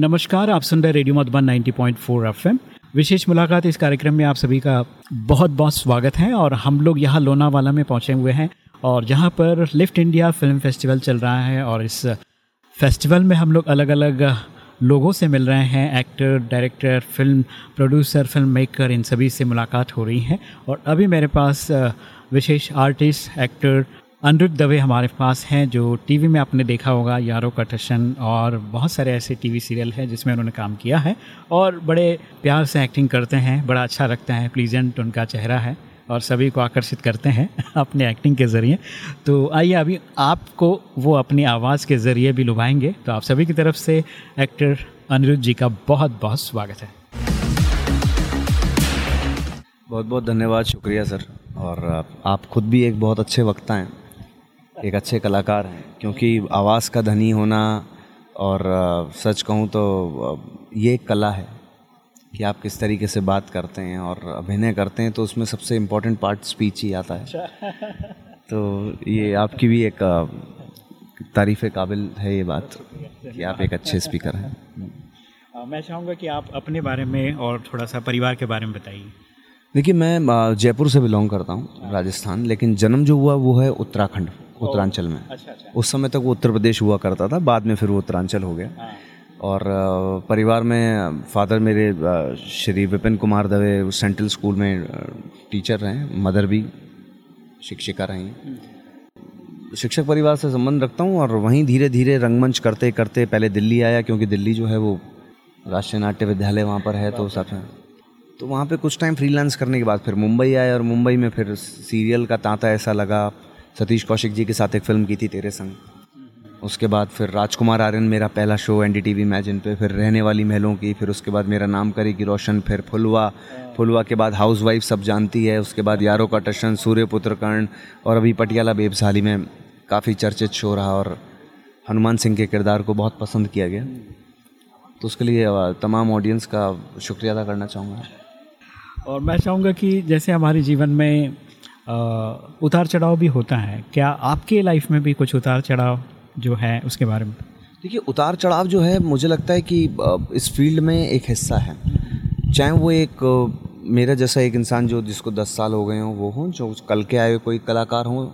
नमस्कार, आप सुन रहे रेडियो मधुबन 90.4 एफएम। विशेष मुलाकात इस कार्यक्रम में आप सभी का बहुत बहुत स्वागत है और हम लोग यहाँ लोनावाला में पहुँचे हुए हैं और जहाँ पर लिफ्ट इंडिया फ़िल्म फेस्टिवल चल रहा है और इस फेस्टिवल में हम लोग अलग अलग लोगों से मिल रहे हैं, actor, director, film producer, film maker, इन सभी से मुलाकात हो रही है और अभी मेरे पास विशेष आर्टिस्ट, एक्टर अनिरुद्ध दवे हमारे पास हैं, जो टीवी में आपने देखा होगा, यारो का टशन और बहुत सारे ऐसे टीवी सीरियल हैं जिसमें उन्होंने काम किया है, और बड़े प्यार से एक्टिंग करते हैं, बड़ा अच्छा लगता है, प्लीजेंट उनका चेहरा है, और सभी को आकर्षित करते हैं अपने एक्टिंग के ज़रिए। तो आइए अभी आपको वो अपनी आवाज़ के ज़रिए भी लुभाएँगे। तो आप सभी की तरफ़ से एक्टर अनिरुद्ध जी का बहुत बहुत स्वागत है। बहुत बहुत धन्यवाद, शुक्रिया सर। और आप खुद भी एक बहुत अच्छे वक्ता हैं। एक अच्छे कलाकार हैं क्योंकि आवाज़ का धनी होना और सच कहूँ तो ये एक कला है कि आप किस तरीके से बात करते हैं और अभिनय करते हैं तो उसमें सबसे इम्पोर्टेंट पार्ट स्पीच ही आता है। अच्छा। तो ये आपकी भी एक तारीफ़ काबिल है ये बात कि आप एक अच्छे स्पीकर हैं। मैं चाहूँगा कि आप अपने बारे में और थोड़ा सा परिवार के बारे में बताइए। देखिए मैं जयपुर से बिलोंग करता हूँ। राजस्थान लेकिन जन्म जो हुआ वो है उत्तराखंड। उत्तरांचल में। अच्छा अच्छा। उस समय तक वो उत्तर प्रदेश हुआ करता था बाद में फिर वो उत्तरांचल हो गया। हाँ। और परिवार में फादर मेरे श्री विपिन कुमार दवे सेंट्रल स्कूल में टीचर रहे मदर भी शिक्षिका रही हम्म। शिक्षक परिवार से संबंध रखता हूँ और वहीं धीरे धीरे रंगमंच करते करते पहले दिल्ली आया क्योंकि दिल्ली जो है वो राष्ट्रीय नाट्य विद्यालय वहाँ पर है तो साथ में। तो वहाँ पे कुछ टाइम फ्रीलांस करने के बाद फिर मुंबई आया और मुंबई में फिर सीरियल का तांता ऐसा लगा सतीश कौशिक जी के साथ एक फ़िल्म की थी तेरे संग। उसके बाद फिर राजकुमार आर्यन मेरा पहला show N D T V Imagine पे फिर रहने वाली महलों की, फिर उसके बाद मेरा नाम करेगी रोशन, फिर फुलवा। फुलवा के बाद हाउस वाइफ सब जानती है, उसके बाद यारों का टशन, सूर्य पुत्र कर्ण और अभी पटियाला बेबसाली में काफ़ी चर्चित शो रहा, और हनुमान सिंह के किरदार को बहुत पसंद किया गया। तो उसके लिए तमाम ऑडियंस का शुक्रिया अदा करना चाहूँगा। और मैं चाहूँगा कि जैसे हमारे जीवन में उतार चढ़ाव भी होता है। क्या आपके लाइफ में भी कुछ उतार चढ़ाव जो है उसके बारे में? देखिए उतार चढ़ाव जो है मुझे लगता है कि इस फ़ील्ड में एक हिस्सा है। चाहे वो एक मेरा जैसा एक इंसान जो जिसको दस साल हो गए हों वो हों जो कल के आए कोई कलाकार हों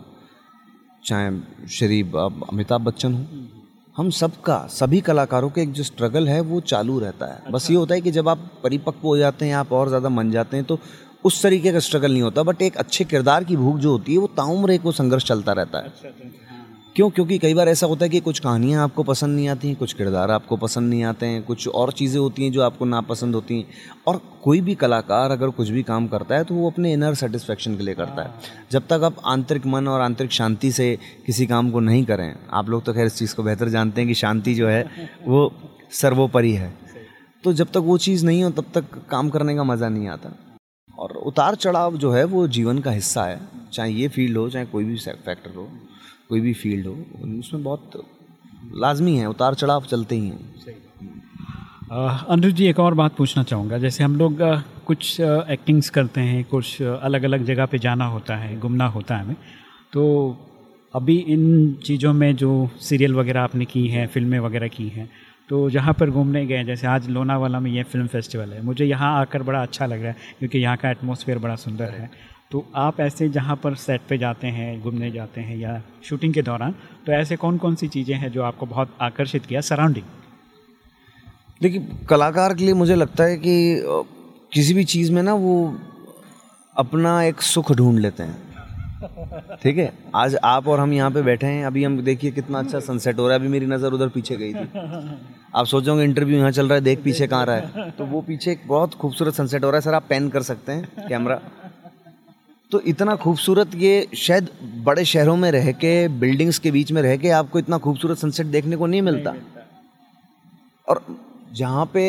चाहे श्री अमिताभ बच्चन हों हम सबका सभी कलाकारों के एक जो स्ट्रगल है वो चालू रहता है। अच्छा। बस ये होता है कि जब आप परिपक्व हो जाते हैं आप और ज़्यादा मन जाते हैं तो उस तरीके का स्ट्रगल नहीं होता बट एक अच्छे किरदार की भूख जो होती है वो ताउम्र एक वो संघर्ष चलता रहता है। अच्छा, अच्छा, हाँ। क्यों? क्योंकि कई बार ऐसा होता है कि कुछ कहानियाँ आपको पसंद नहीं आती हैं कुछ किरदार आपको पसंद नहीं आते हैं कुछ और चीज़ें होती हैं जो आपको नापसंद होती हैं और कोई भी कलाकार अगर कुछ भी काम करता है तो वो अपने इनर सेटिस्फेक्शन के लिए करता है। हाँ। जब तक आप आंतरिक मन और आंतरिक शांति से किसी काम को नहीं करें आप लोग तो खैर इस चीज़ को बेहतर जानते हैं कि शांति जो है वो सर्वोपरि है। तो जब तक वो चीज़ नहीं हो तब तक काम करने का मज़ा नहीं आता। और उतार चढ़ाव जो है वो जीवन का हिस्सा है, चाहे ये फ़ील्ड हो, चाहे कोई भी फैक्टर हो, कोई भी फ़ील्ड हो, उसमें बहुत लाजमी है, उतार चढ़ाव चलते ही हैं। अनुज जी, एक और बात पूछना चाहूँगा। जैसे हम लोग कुछ एक्टिंग्स करते हैं, कुछ अलग अलग जगह पे जाना होता है, घूमना होता है हमें तो अभी इन चीज़ों में जो सीरियल वगैरह आपने की हैं फ़िल्में वगैरह की हैं तो जहाँ पर घूमने गए जैसे आज लोनावाला में ये फ़िल्म फेस्टिवल है मुझे यहाँ आकर बड़ा अच्छा लग रहा है क्योंकि यहाँ का एटमोसफियर बड़ा सुंदर है। तो आप ऐसे जहाँ पर सेट पे जाते हैं घूमने जाते हैं या शूटिंग के दौरान तो ऐसे कौन कौन सी चीज़ें हैं जो आपको बहुत आकर्षित किया सराउंडिंग देखिए कलाकार के लिए मुझे लगता है कि किसी भी चीज़ में ना वो अपना एक सुख ढूंढ लेते हैं। ठीक है? आज आप और हम यहाँ पे बैठे हैं अभी हम देखिए कितना अच्छा सनसेट हो रहा है। अभी मेरी नज़र उधर पीछे गई थी। आप सोचोगे इंटरव्यू यहाँ चल रहा है देख पीछे कहाँ रहा है। तो वो पीछे एक बहुत खूबसूरत सनसेट हो रहा है। सर आप पेन कर सकते हैं कैमरा तो इतना खूबसूरत ये शायद बड़े शहरों में रह के बिल्डिंग्स के बीच में रह के आपको इतना खूबसूरत सनसेट देखने को नहीं मिलता। और जहाँ पे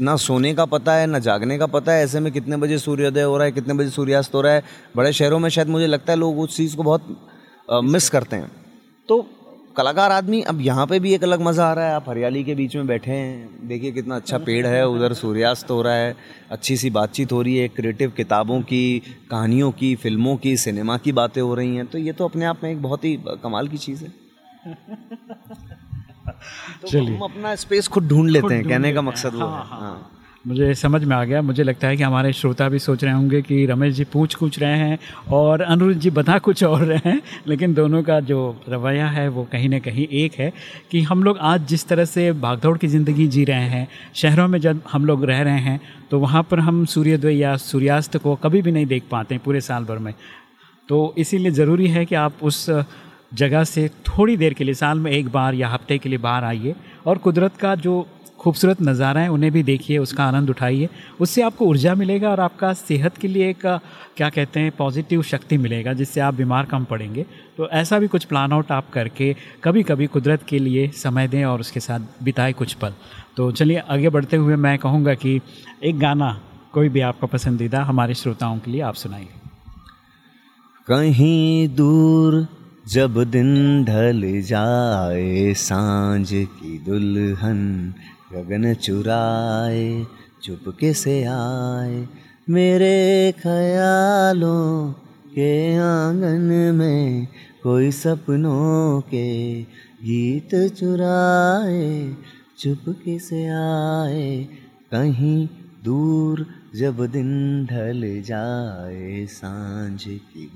ना सोने का पता है ना जागने का पता है ऐसे में कितने बजे सूर्योदय हो रहा है कितने बजे सूर्यास्त हो रहा है। बड़े शहरों में शायद मुझे लगता है लोग उस चीज़ को बहुत आ, मिस करते हैं। तो कलाकार आदमी अब यहाँ पे भी एक अलग मज़ा आ रहा है। आप हरियाली के बीच में बैठे हैं देखिए कितना अच्छा पेड़ है उधर सूर्यास्त हो रहा है अच्छी सी बातचीत हो रही है क्रिएटिव किताबों की कहानियों की फ़िल्मों की सिनेमा की बातें हो रही हैं। तो ये तो अपने आप में एक बहुत ही कमाल की चीज़ है। तो हम अपना स्पेस खुद ढूंढ लेते हैं कहने का मकसद वो हाँ, है। हाँ, हाँ। मुझे समझ में आ गया। मुझे लगता है कि हमारे श्रोता भी सोच रहे होंगे कि रमेश जी पूछ कुछ रहे हैं और अनुरुद्ध जी बता कुछ और रहे हैं लेकिन दोनों का जो रवैया है वो कहीं ना कहीं एक है कि हम लोग आज जिस तरह से भागदौड़ की ज़िंदगी जी रहे हैं शहरों में जब हम लोग रह रहे हैं तो वहाँ पर हम सूर्योदय या सूर्यास्त को कभी भी नहीं देख पाते पूरे साल भर में। तो इसीलिए ज़रूरी है कि आप उस जगह से थोड़ी देर के लिए, साल में एक बार या हफ़्ते के लिए बाहर आइए और कुदरत का जो खूबसूरत नज़ारा है, उन्हें भी देखिए, उसका आनंद उठाइए। उससे आपको ऊर्जा मिलेगा और आपका सेहत के लिए एक, क्या कहते हैं, पॉजिटिव शक्ति मिलेगा, जिससे आप बीमार कम पड़ेंगे। तो ऐसा भी कुछ प्लान आउट आप करके कभी कभी कुदरत के लिए समय दें और उसके साथ बिताए कुछ पल। तो चलिए, आगे बढ़ते हुए मैं कहूँगा कि एक गाना कोई भी आपका पसंदीदा, हमारे श्रोताओं के लिए आप सुनाइए। कहीं दूर जब दिन ढल जाए, साँझ की दुल्हन गगन चुराए, चुपके से आए। मेरे ख्यालों के आँगन में कोई सपनों के गीत चुराए, चुपके से आए। कहीं दूर जब दिन ढल जाए, साँझ की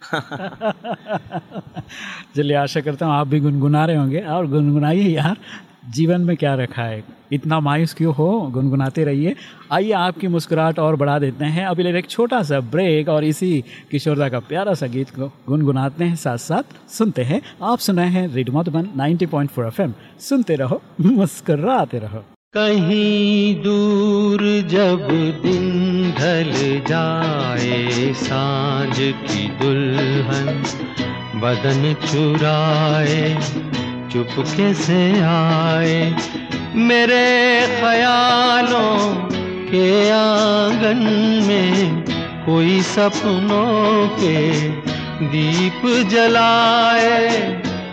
चलिए, आशा करता हूँ आप भी गुनगुना रहे होंगे। और गुनगुनाइए यार, जीवन में क्या रखा है? इतना मायूस क्यों हो? गुनगुनाते रहिए। आइए, आपकी मुस्कुराहट और बढ़ा देते हैं। अभी ले एक छोटा सा ब्रेक और इसी किशोरदा का प्यारा सा गीत को गुनगुनाते हैं। साथ साथ सुनते हैं। आप सुनाए हैं रेडियो मधुबन 90.4 एफएम। सुनते रहो, मुस्कुराते रहो। कहीं दूर जब दिन ढल जाए साँझ की दुल्हन बदन चुराए, चुपके से आए। मेरे ख्यालों के आँगन में कोई सपनों के दीप जलाए।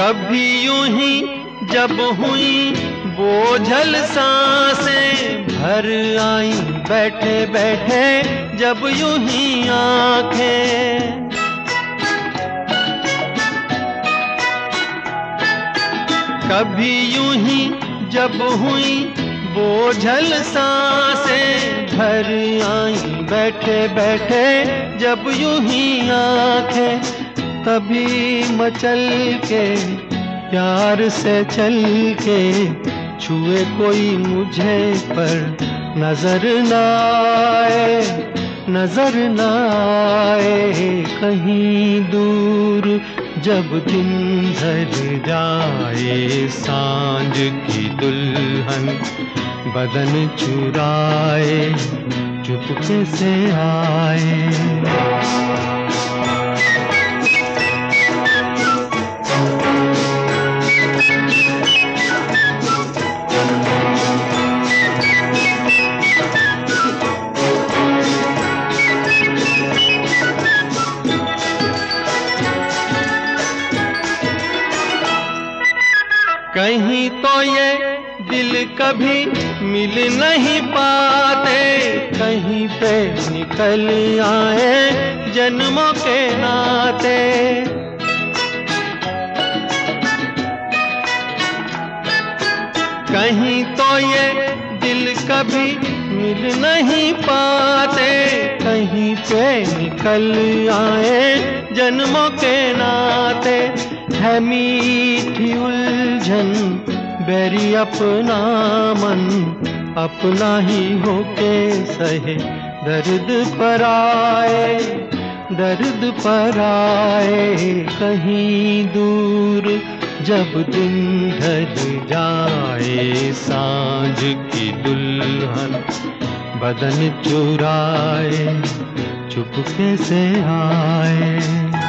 कभी यूँ ही जब हुई बोझल साँसें भर आई बैठे बैठे, जब यूँ ही आँखें। कभी यूँ ही जब हुई बोझल साँसें भर आई बैठे बैठे, जब यूँ ही आँखें। तभी मचल के प्यार से चल के छुए कोई मुझे पर नज़र न आए, नज़र न आए। कहीं दूर जब दिन ढल जाए, साँझ की दुल्हन बदन चुराए, चुपके से आए। कभी मिल नहीं पाते। कहीं पे निकल आए जन्मों के नाते। कहीं तो ये दिल कभी मिल नहीं पाते। कहीं पे निकल आए जन्मों के नाते। है मीठी उलझन बैरी अपना मन अपना ही होके सहे। दर्द पर आए, दर्द पर आए, कहीं दूर जब दिन ढल जाए, साँझ की दुल्हन बदन चुराए, चुपके से आए।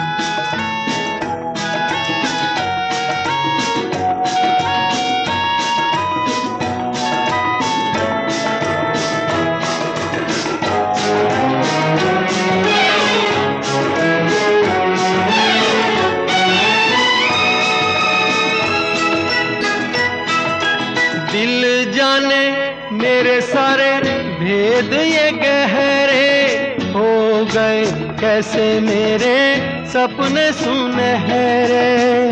भेद ये गहरे हो गए। कैसे मेरे सपने सुनहरे?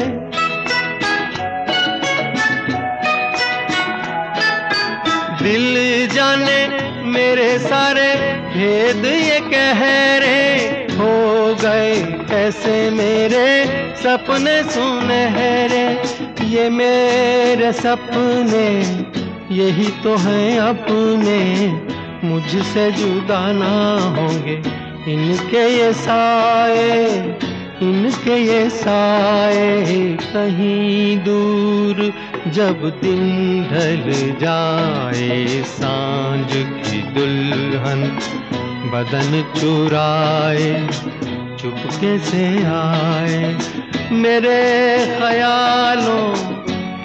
दिल जाने मेरे सारे भेद ये गहरे हो गए। कैसे मेरे सपने सुनहरे? ये मेरे सपने यही तो हैं अपने। मुझसे जुदा ना होंगे। इनके ये साए, इनके ये साए कहीं दूर जब दिन ढल जाए। साँझ की दुल्हन बदन चुराए, चुपके से आए। मेरे ख्यालों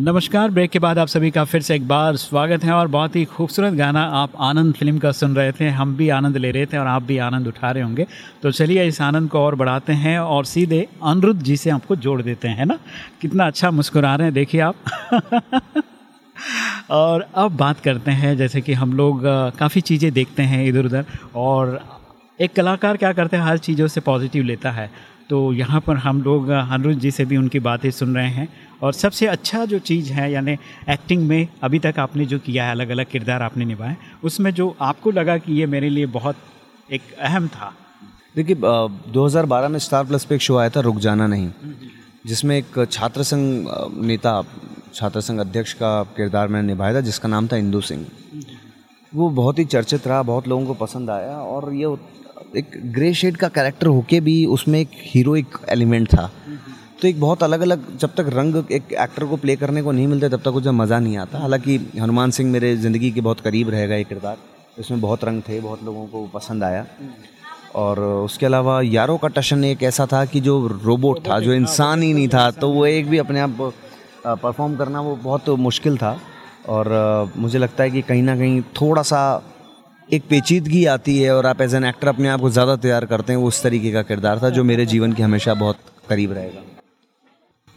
नमस्कार, ब्रेक के बाद आप सभी का फिर से एक बार स्वागत है और बहुत ही खूबसूरत गाना आप आनंद फ़िल्म का सुन रहे थे, हम भी आनंद ले रहे थे और आप भी आनंद उठा रहे होंगे। तो चलिए इस आनंद को और बढ़ाते हैं और सीधे अनिरुद्ध जी से आपको जोड़ देते हैं ना? कितना अच्छा मुस्कुरा रहे हैं, देखिए आप। और अब बात करते हैं, जैसे कि हम लोग काफ़ी चीज़ें देखते हैं इधर उधर और एक कलाकार क्या करते हैं, हर चीज़ों से पॉजिटिव लेता है। तो यहाँ पर हम लोग अनिरुद्ध जी से भी उनकी बातें सुन रहे हैं। और सबसे अच्छा जो चीज़ है यानी एक्टिंग में अभी तक आपने जो किया है अलग अलग किरदार आपने निभाए उसमें जो आपको लगा कि ये मेरे लिए बहुत एक अहम था? देखिए 2012 में स्टार प्लस पे एक शो आया था रुक जाना नहीं जिसमें एक छात्र संघ नेता छात्र संघ अध्यक्ष का किरदार मैंने निभाया था जिसका नाम था इंदू सिंह। वो बहुत ही चर्चित रहा बहुत लोगों को पसंद आया और ये एक ग्रे शेड का कैरेक्टर होके भी उसमें एक हीरोइक एलिमेंट था। तो एक बहुत अलग अलग जब तक रंग एक एक्टर को प्ले करने को नहीं मिलते तब तक उसे मज़ा नहीं आता। हालाँकि हनुमान सिंह मेरे ज़िंदगी के बहुत करीब रहेगा ये किरदार। इसमें बहुत रंग थे, बहुत लोगों को पसंद आया। और उसके अलावा यारों का टशन एक ऐसा था कि जो रोबोट था, जो इंसान ही नहीं था तो वो एक भी अपने आप परफॉर्म करना वो बहुत मुश्किल था। और मुझे लगता है कि कहीं ना कहीं थोड़ा सा एक पेचीदगी आती है और आप एज एन एक्टर अपने आप को ज़्यादा तैयार करते हैं उस तरीके का किरदार था जो मेरे जीवन की हमेशा बहुत करीब रहेगा।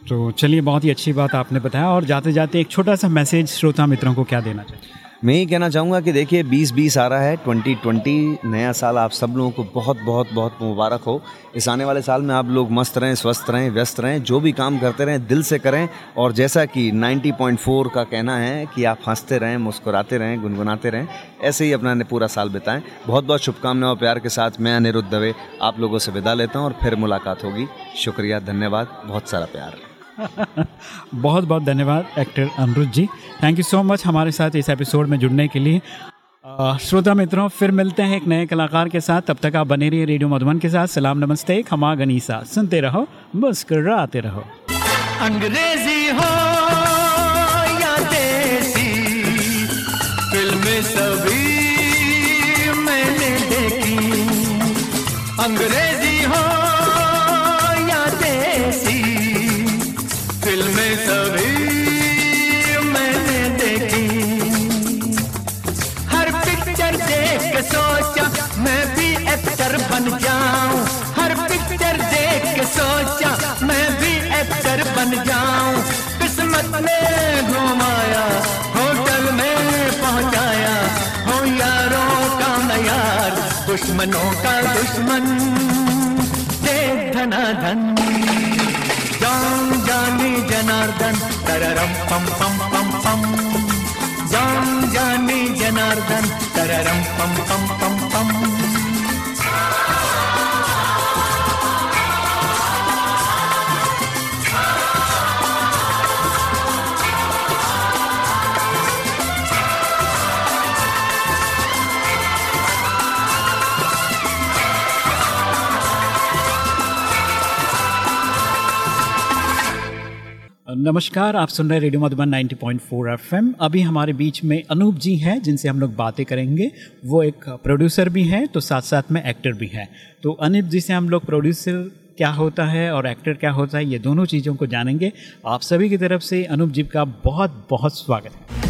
तो चलिए, बहुत ही अच्छी बात आपने बताया और जाते जाते एक छोटा सा मैसेज श्रोता मित्रों को क्या देना चाहिए? मैं ही कहना चाहूँगा कि देखिए 2020 आ रहा है 2020 नया साल आप सब लोगों को बहुत बहुत बहुत मुबारक हो। इस आने वाले साल में आप लोग मस्त रहें, स्वस्थ रहें, व्यस्त रहें, जो भी काम करते रहें, दिल से करें। और जैसा कि 90.4 का कहना है कि आप हँसते रहें, मुस्कुराते रहें, गुनगुनाते रहें, ऐसे ही अपना पूरा साल बिताएँ। बहुत बहुत शुभकामनाओं, प्यार के साथ मैं अनिरुद्ध दवे आप लोगों से विदा लेता हूँ और फिर मुलाकात होगी। शुक्रिया, धन्यवाद, बहुत सारा प्यार। बहुत बहुत धन्यवाद, actor Amrud ji. Thank you so much हमारे साथ इस एपिसोड में जुड़ने के लिए। श्रोता मित्रों, फिर मिलते हैं एक नए कलाकार के साथ। तब तक आप बने रहिए रेडियो मधुबन के साथ। सलाम, नमस्ते, खमा गनीसा। सुनते रहो, मुस्कराते रहो। अंग्रेज़ी हो या देसी, फ़िल्म सभी मैंने देखी। अंग्रेज़ी दुश्मनों का दुश्मन देख धना धन जान, जानी जनार्दन, तररम, पम पम पम पम। जान, जानी जनार्दन, तररम, पम पम पम। नमस्कार, आप सुन रहे हैं रेडियो मधुबन 90.4 एफएम। अभी हमारे बीच में अनूप जी हैं, जिनसे हम लोग बातें करेंगे। वो एक प्रोड्यूसर भी हैं तो साथ साथ में एक्टर भी हैं। तो अनूप जी से हम लोग प्रोड्यूसर क्या होता है और एक्टर क्या होता है, ये दोनों चीज़ों को जानेंगे। आप सभी की तरफ़ से अनूप जी का बहुत बहुत स्वागत है।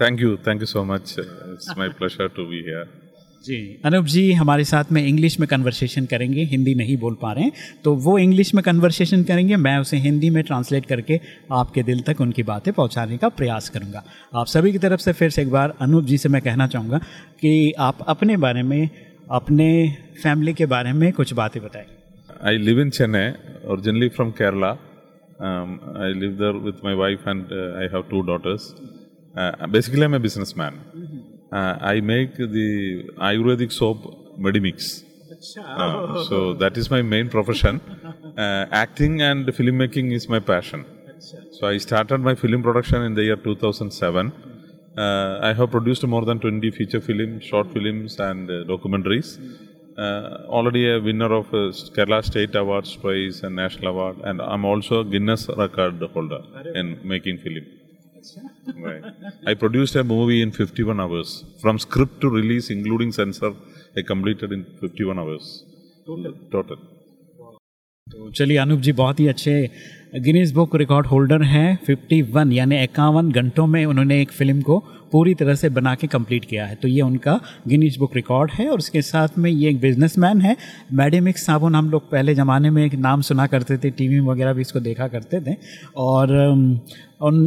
Thank you thank you so much it's my pleasure to be here ji Anoop ji हमारे साथ में इंग्लिश में कन्वर्सेशन करेंगे हिंदी नहीं बोल पा रहे हैं तो वो इंग्लिश में कन्वर्सेशन करेंगे मैं उसे हिंदी में ट्रांसलेट करके आपके दिल तक उनकी बातें पहुँचाने का प्रयास करूँगा आप सभी की तरफ़ से फिर से एक बार अनूप जी से मैं कहना चाहूँगा कि आप अपने बारे में अपने फैमिली के बारे में कुछ बातें बताएँ I live in Kerala. Um, I live there with my wife and uh, I have two daughters. Uh, basically, I'm a businessman. Uh, I make the Ayurvedic soap Medimix. Uh, so that is my main profession. Uh, acting and filmmaking is my passion. So I started my film production in the year 2007. Uh, I have produced more than 20 feature films, short films, and uh, documentaries. Uh, already a winner of uh, Kerala State Awards twice and National Award, and I'm also a Guinness record holder in making film. Right. I produced a movie in 51 hours. From script to release, including censor, I completed in 51 hours. Total. तो चलिए अनूप जी बहुत ही अच्छे Guinness book record holder हैं 51 यानी इक्यावन घंटों में उन्होंने एक फ़िल्म को पूरी तरह से बना के कंप्लीट किया है तो ये उनका गिनीज बुक रिकॉर्ड है और उसके साथ में ये एक बिजनेसमैन है मैडेमिक्स साबुन हम लोग पहले ज़माने में एक नाम सुना करते थे टीवी वगैरह भी इसको देखा करते थे और उन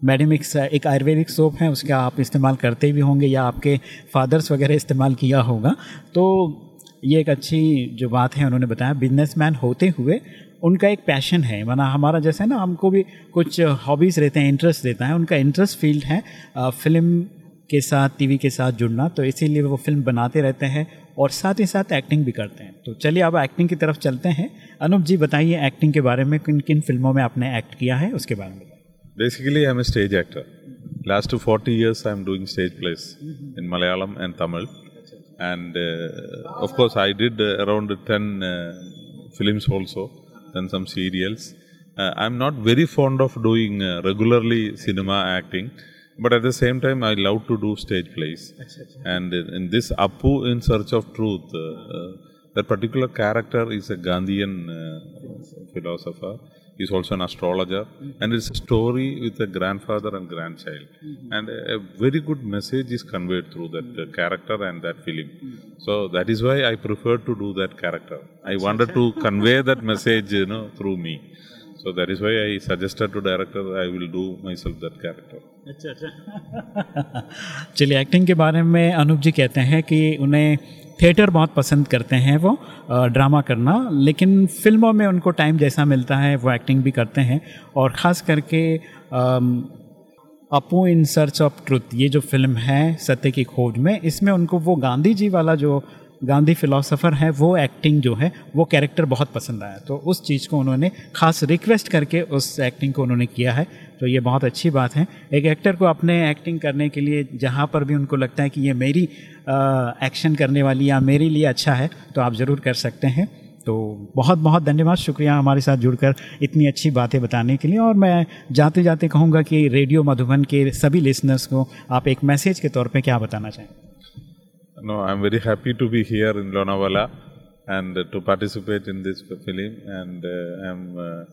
मैडेमिक्स, एक आयुर्वेदिक सोप है, उसका आप इस्तेमाल करते भी होंगे या आपके फादर्स वगैरह इस्तेमाल किया होगा। तो ये एक अच्छी जो बात है, उन्होंने बताया, बिजनेसमैन होते हुए उनका एक पैशन है। माना हमारा जैसे ना, हमको भी कुछ हॉबीज़ रहते हैं, इंटरेस्ट रहता है, उनका इंटरेस्ट फ़ील्ड है फ़िल्म के साथ, टीवी के साथ जुड़ना तो इसीलिए वो फ़िल्म बनाते रहते हैं और साथ ही साथ एक्टिंग भी करते हैं। तो चलिए अब एक्टिंग की तरफ़ चलते हैं। अनुप जी, बताइए एक्टिंग के बारे में किन किन फ़िल्मों में आपने एक्ट किया है, उसके बारे में। Basically, I'm a stage actor. Last 40 years, I'm doing stage plays in Malayalam and Tamil. And uh, of course, I did uh, around 10 uh, films also, then some serials. Uh, I'm not very fond of doing uh, regularly cinema acting, but at the same time, I love to do stage plays. And in this Appu in Search of Truth, uh, that particular character is a Gandhian uh, philosopher. He's also an astrologer, mm-hmm. and it's a story with a grandfather and grandchild. mm-hmm. And a, a very good message is conveyed through that uh, character and that film. So that is why I prefer to do that character. I wanted to convey that message, you know, through me. So that is why I suggested to director I will do myself that character. अच्छा अच्छा चलिए acting के बारे में अनूप जी कहते हैं कि उन्हें थिएटर बहुत पसंद करते हैं वो ड्रामा करना, लेकिन फ़िल्मों में उनको टाइम जैसा मिलता है, वो एक्टिंग भी करते हैं, और ख़ास करके Apu in search of truth, ये जो फ़िल्म है, सत्य की खोज में, इसमें उनको वो गांधी जी वाला जो गांधी फिलोसोफर है, वो एक्टिंग जो है, वो कैरेक्टर बहुत पसंद आया। तो उस चीज़ को उन्होंने खास रिक्वेस्ट करके उस एक्टिंग को उन्होंने किया है तो ये बहुत अच्छी बात है। एक एक्टर को अपने एक्टिंग करने के लिए जहाँ पर भी उनको लगता है कि ये मेरी एक्शन करने वाली या मेरे लिए अच्छा है तो आप ज़रूर कर सकते हैं। तो बहुत बहुत धन्यवाद, शुक्रिया हमारे साथ जुड़कर इतनी अच्छी बातें बताने के लिए। और मैं जाते जाते कहूँगा कि रेडियो मधुबन के सभी लिसनर्स को आप एक मैसेज के तौर पे क्या बताना चाहें? No, I'm very happy to be here in Lonavala and to participate in this film. And uh, I'm uh,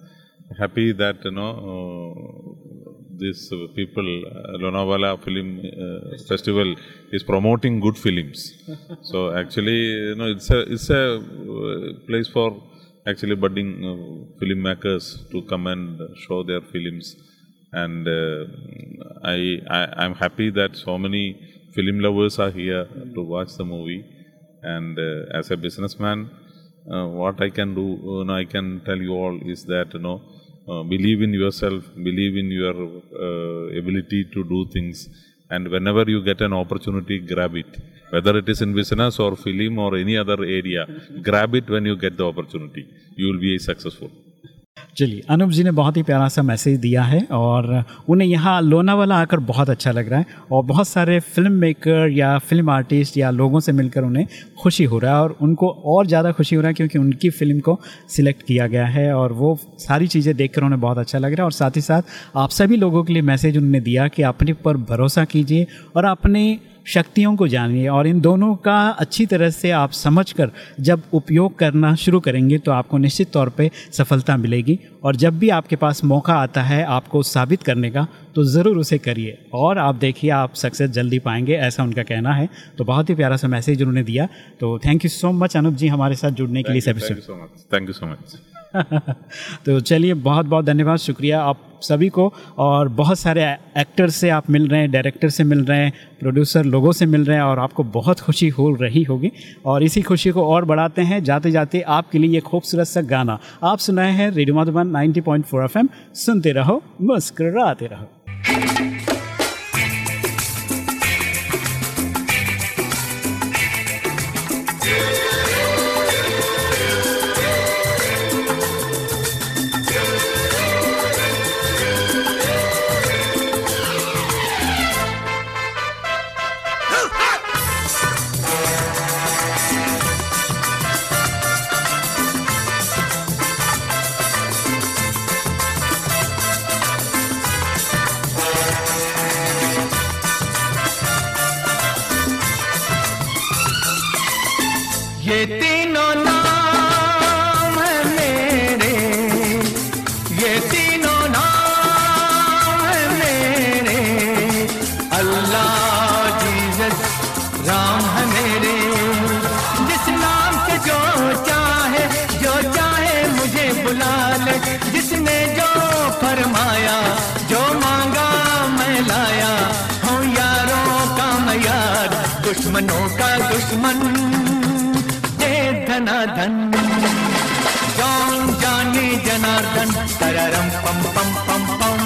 happy that you know uh, these uh, people, uh, Lonavala Film uh, Festival, is promoting good films. so actually, you know, it's a it's a place for actually budding uh, filmmakers to come and show their films. And uh, I, I I'm happy that so many film lovers are here to watch the movie. And uh, as a businessman, uh, what I can do, you know, I can tell you all is that you know, uh, believe in yourself, believe in your uh, ability to do things, and whenever you get an opportunity, grab it. Whether it is in business or film or any other area, grab it when you get the opportunity. You will be successful. चलिए, अनूप जी ने बहुत ही प्यारा सा message दिया है और उन्हें यहाँ लोनावाला आकर बहुत अच्छा लग रहा है और बहुत सारे फ़िल्म मेकर या फ़िल्म आर्टिस्ट या लोगों से मिलकर उन्हें खुशी हो रहा है और उनको और ज़्यादा खुशी हो रहा है क्योंकि उनकी फ़िल्म को सिलेक्ट किया गया है और वो सारी चीज़ें देख उन्हें बहुत अच्छा लग रहा है और साथ ही साथ आप सभी लोगों के लिए मैसेज उन्होंने दिया कि अपने पर भरोसा कीजिए और अपने शक्तियों को जानिए और इन दोनों का अच्छी तरह से आप समझकर जब उपयोग करना शुरू करेंगे तो आपको निश्चित तौर पे सफलता मिलेगी और जब भी आपके पास मौका आता है आपको साबित करने का तो ज़रूर उसे करिए और आप देखिए आप सक्सेस जल्दी पाएँगे ऐसा उनका कहना है तो बहुत ही प्यारा सा मैसेज उन्होंने दिया तो thank you so much Anup ji हमारे साथ जुड़ने के लिए Thank you so much. Thank you so much. तो चलिए बहुत बहुत धन्यवाद, शुक्रिया आप सभी को और बहुत सारे एक्टर से आप मिल रहे हैं, डायरेक्टर से मिल रहे हैं, प्रोड्यूसर लोगों से मिल रहे हैं और आपको बहुत खुशी हो रही होगी। और इसी खुशी को और बढ़ाते हैं जाते जाते आपके लिए ये खूबसूरत सा गाना। आप सुनाए हैं रेडियो मधुबन 90.4 एफएम, सुनते रहो, मुस्कराते रहो। ये तीनों नाम है मेरे। ये तीनों नाम है मेरे। अल्लाह जीसस राम है मेरे। जिस नाम से जो चाहे जो चाहे मुझे बुला ले। जिसने जो फरमाया, जो मांगा मैं लाया। हूँ यारों का मैं यार दुश्मनों का दुश्मन पम पम पम पम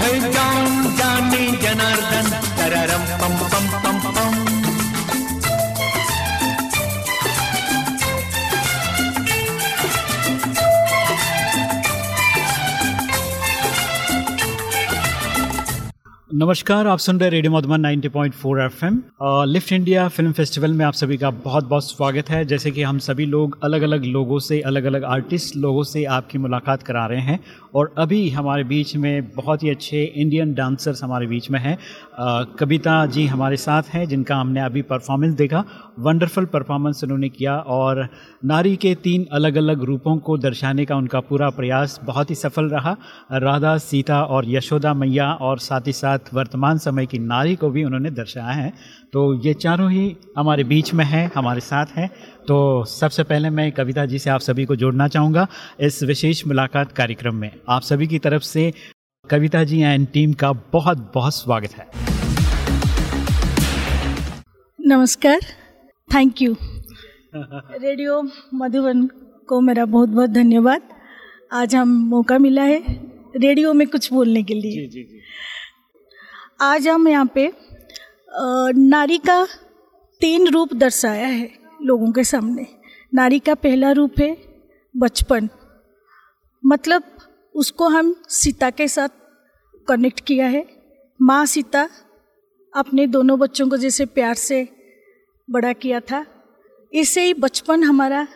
है जौन जानी जनार्दन तररम पम पम पम पम नमस्कार, आप सुन रहे radio Madhuban 90.4 FM. Lift India film festival में आप सभी का बहुत बहुत स्वागत है। जैसे कि हम सभी लोग अलग अलग लोगों से अलग अलग आर्टिस्ट लोगों से आपकी मुलाकात करा रहे हैं। और अभी हमारे बीच में बहुत ही अच्छे इंडियन डांसर्स हमारे बीच में हैं। कविता जी हमारे साथ हैं, जिनका हमने अभी परफॉर्मेंस देखा। वंडरफुल परफॉर्मेंस उन्होंने किया और नारी के तीन अलग अलग रूपों को दर्शाने का उनका पूरा प्रयास बहुत ही सफल रहा। राधा, सीता और यशोदा मैया और साथ ही साथ वर्तमान समय की नारी को भी उन्होंने दर्शाया है। तो ये चारों ही हमारे बीच में हैं हमारे साथ हैं। तो सबसे पहले मैं कविता जी से आप सभी को जोड़ना चाहूँगा इस विशेष मुलाकात कार्यक्रम में। आप सभी की तरफ़ से कविता जी एंड टीम का बहुत बहुत स्वागत है। नमस्कार। थैंक यू रेडियो मधुबन को मेरा बहुत बहुत धन्यवाद। आज हम मौका मिला है रेडियो में कुछ बोलने के लिए। जी जी जी। आज हम यहाँ पे नारी का तीन रूप दर्शाया है लोगों के सामने। नारी का पहला रूप है बचपन। मतलब उसको हम सीता के साथ कनेक्ट किया है। माँ सीता अपने दोनों बच्चों को जैसे प्यार से बड़ा किया था इससे ही बचपन हमारा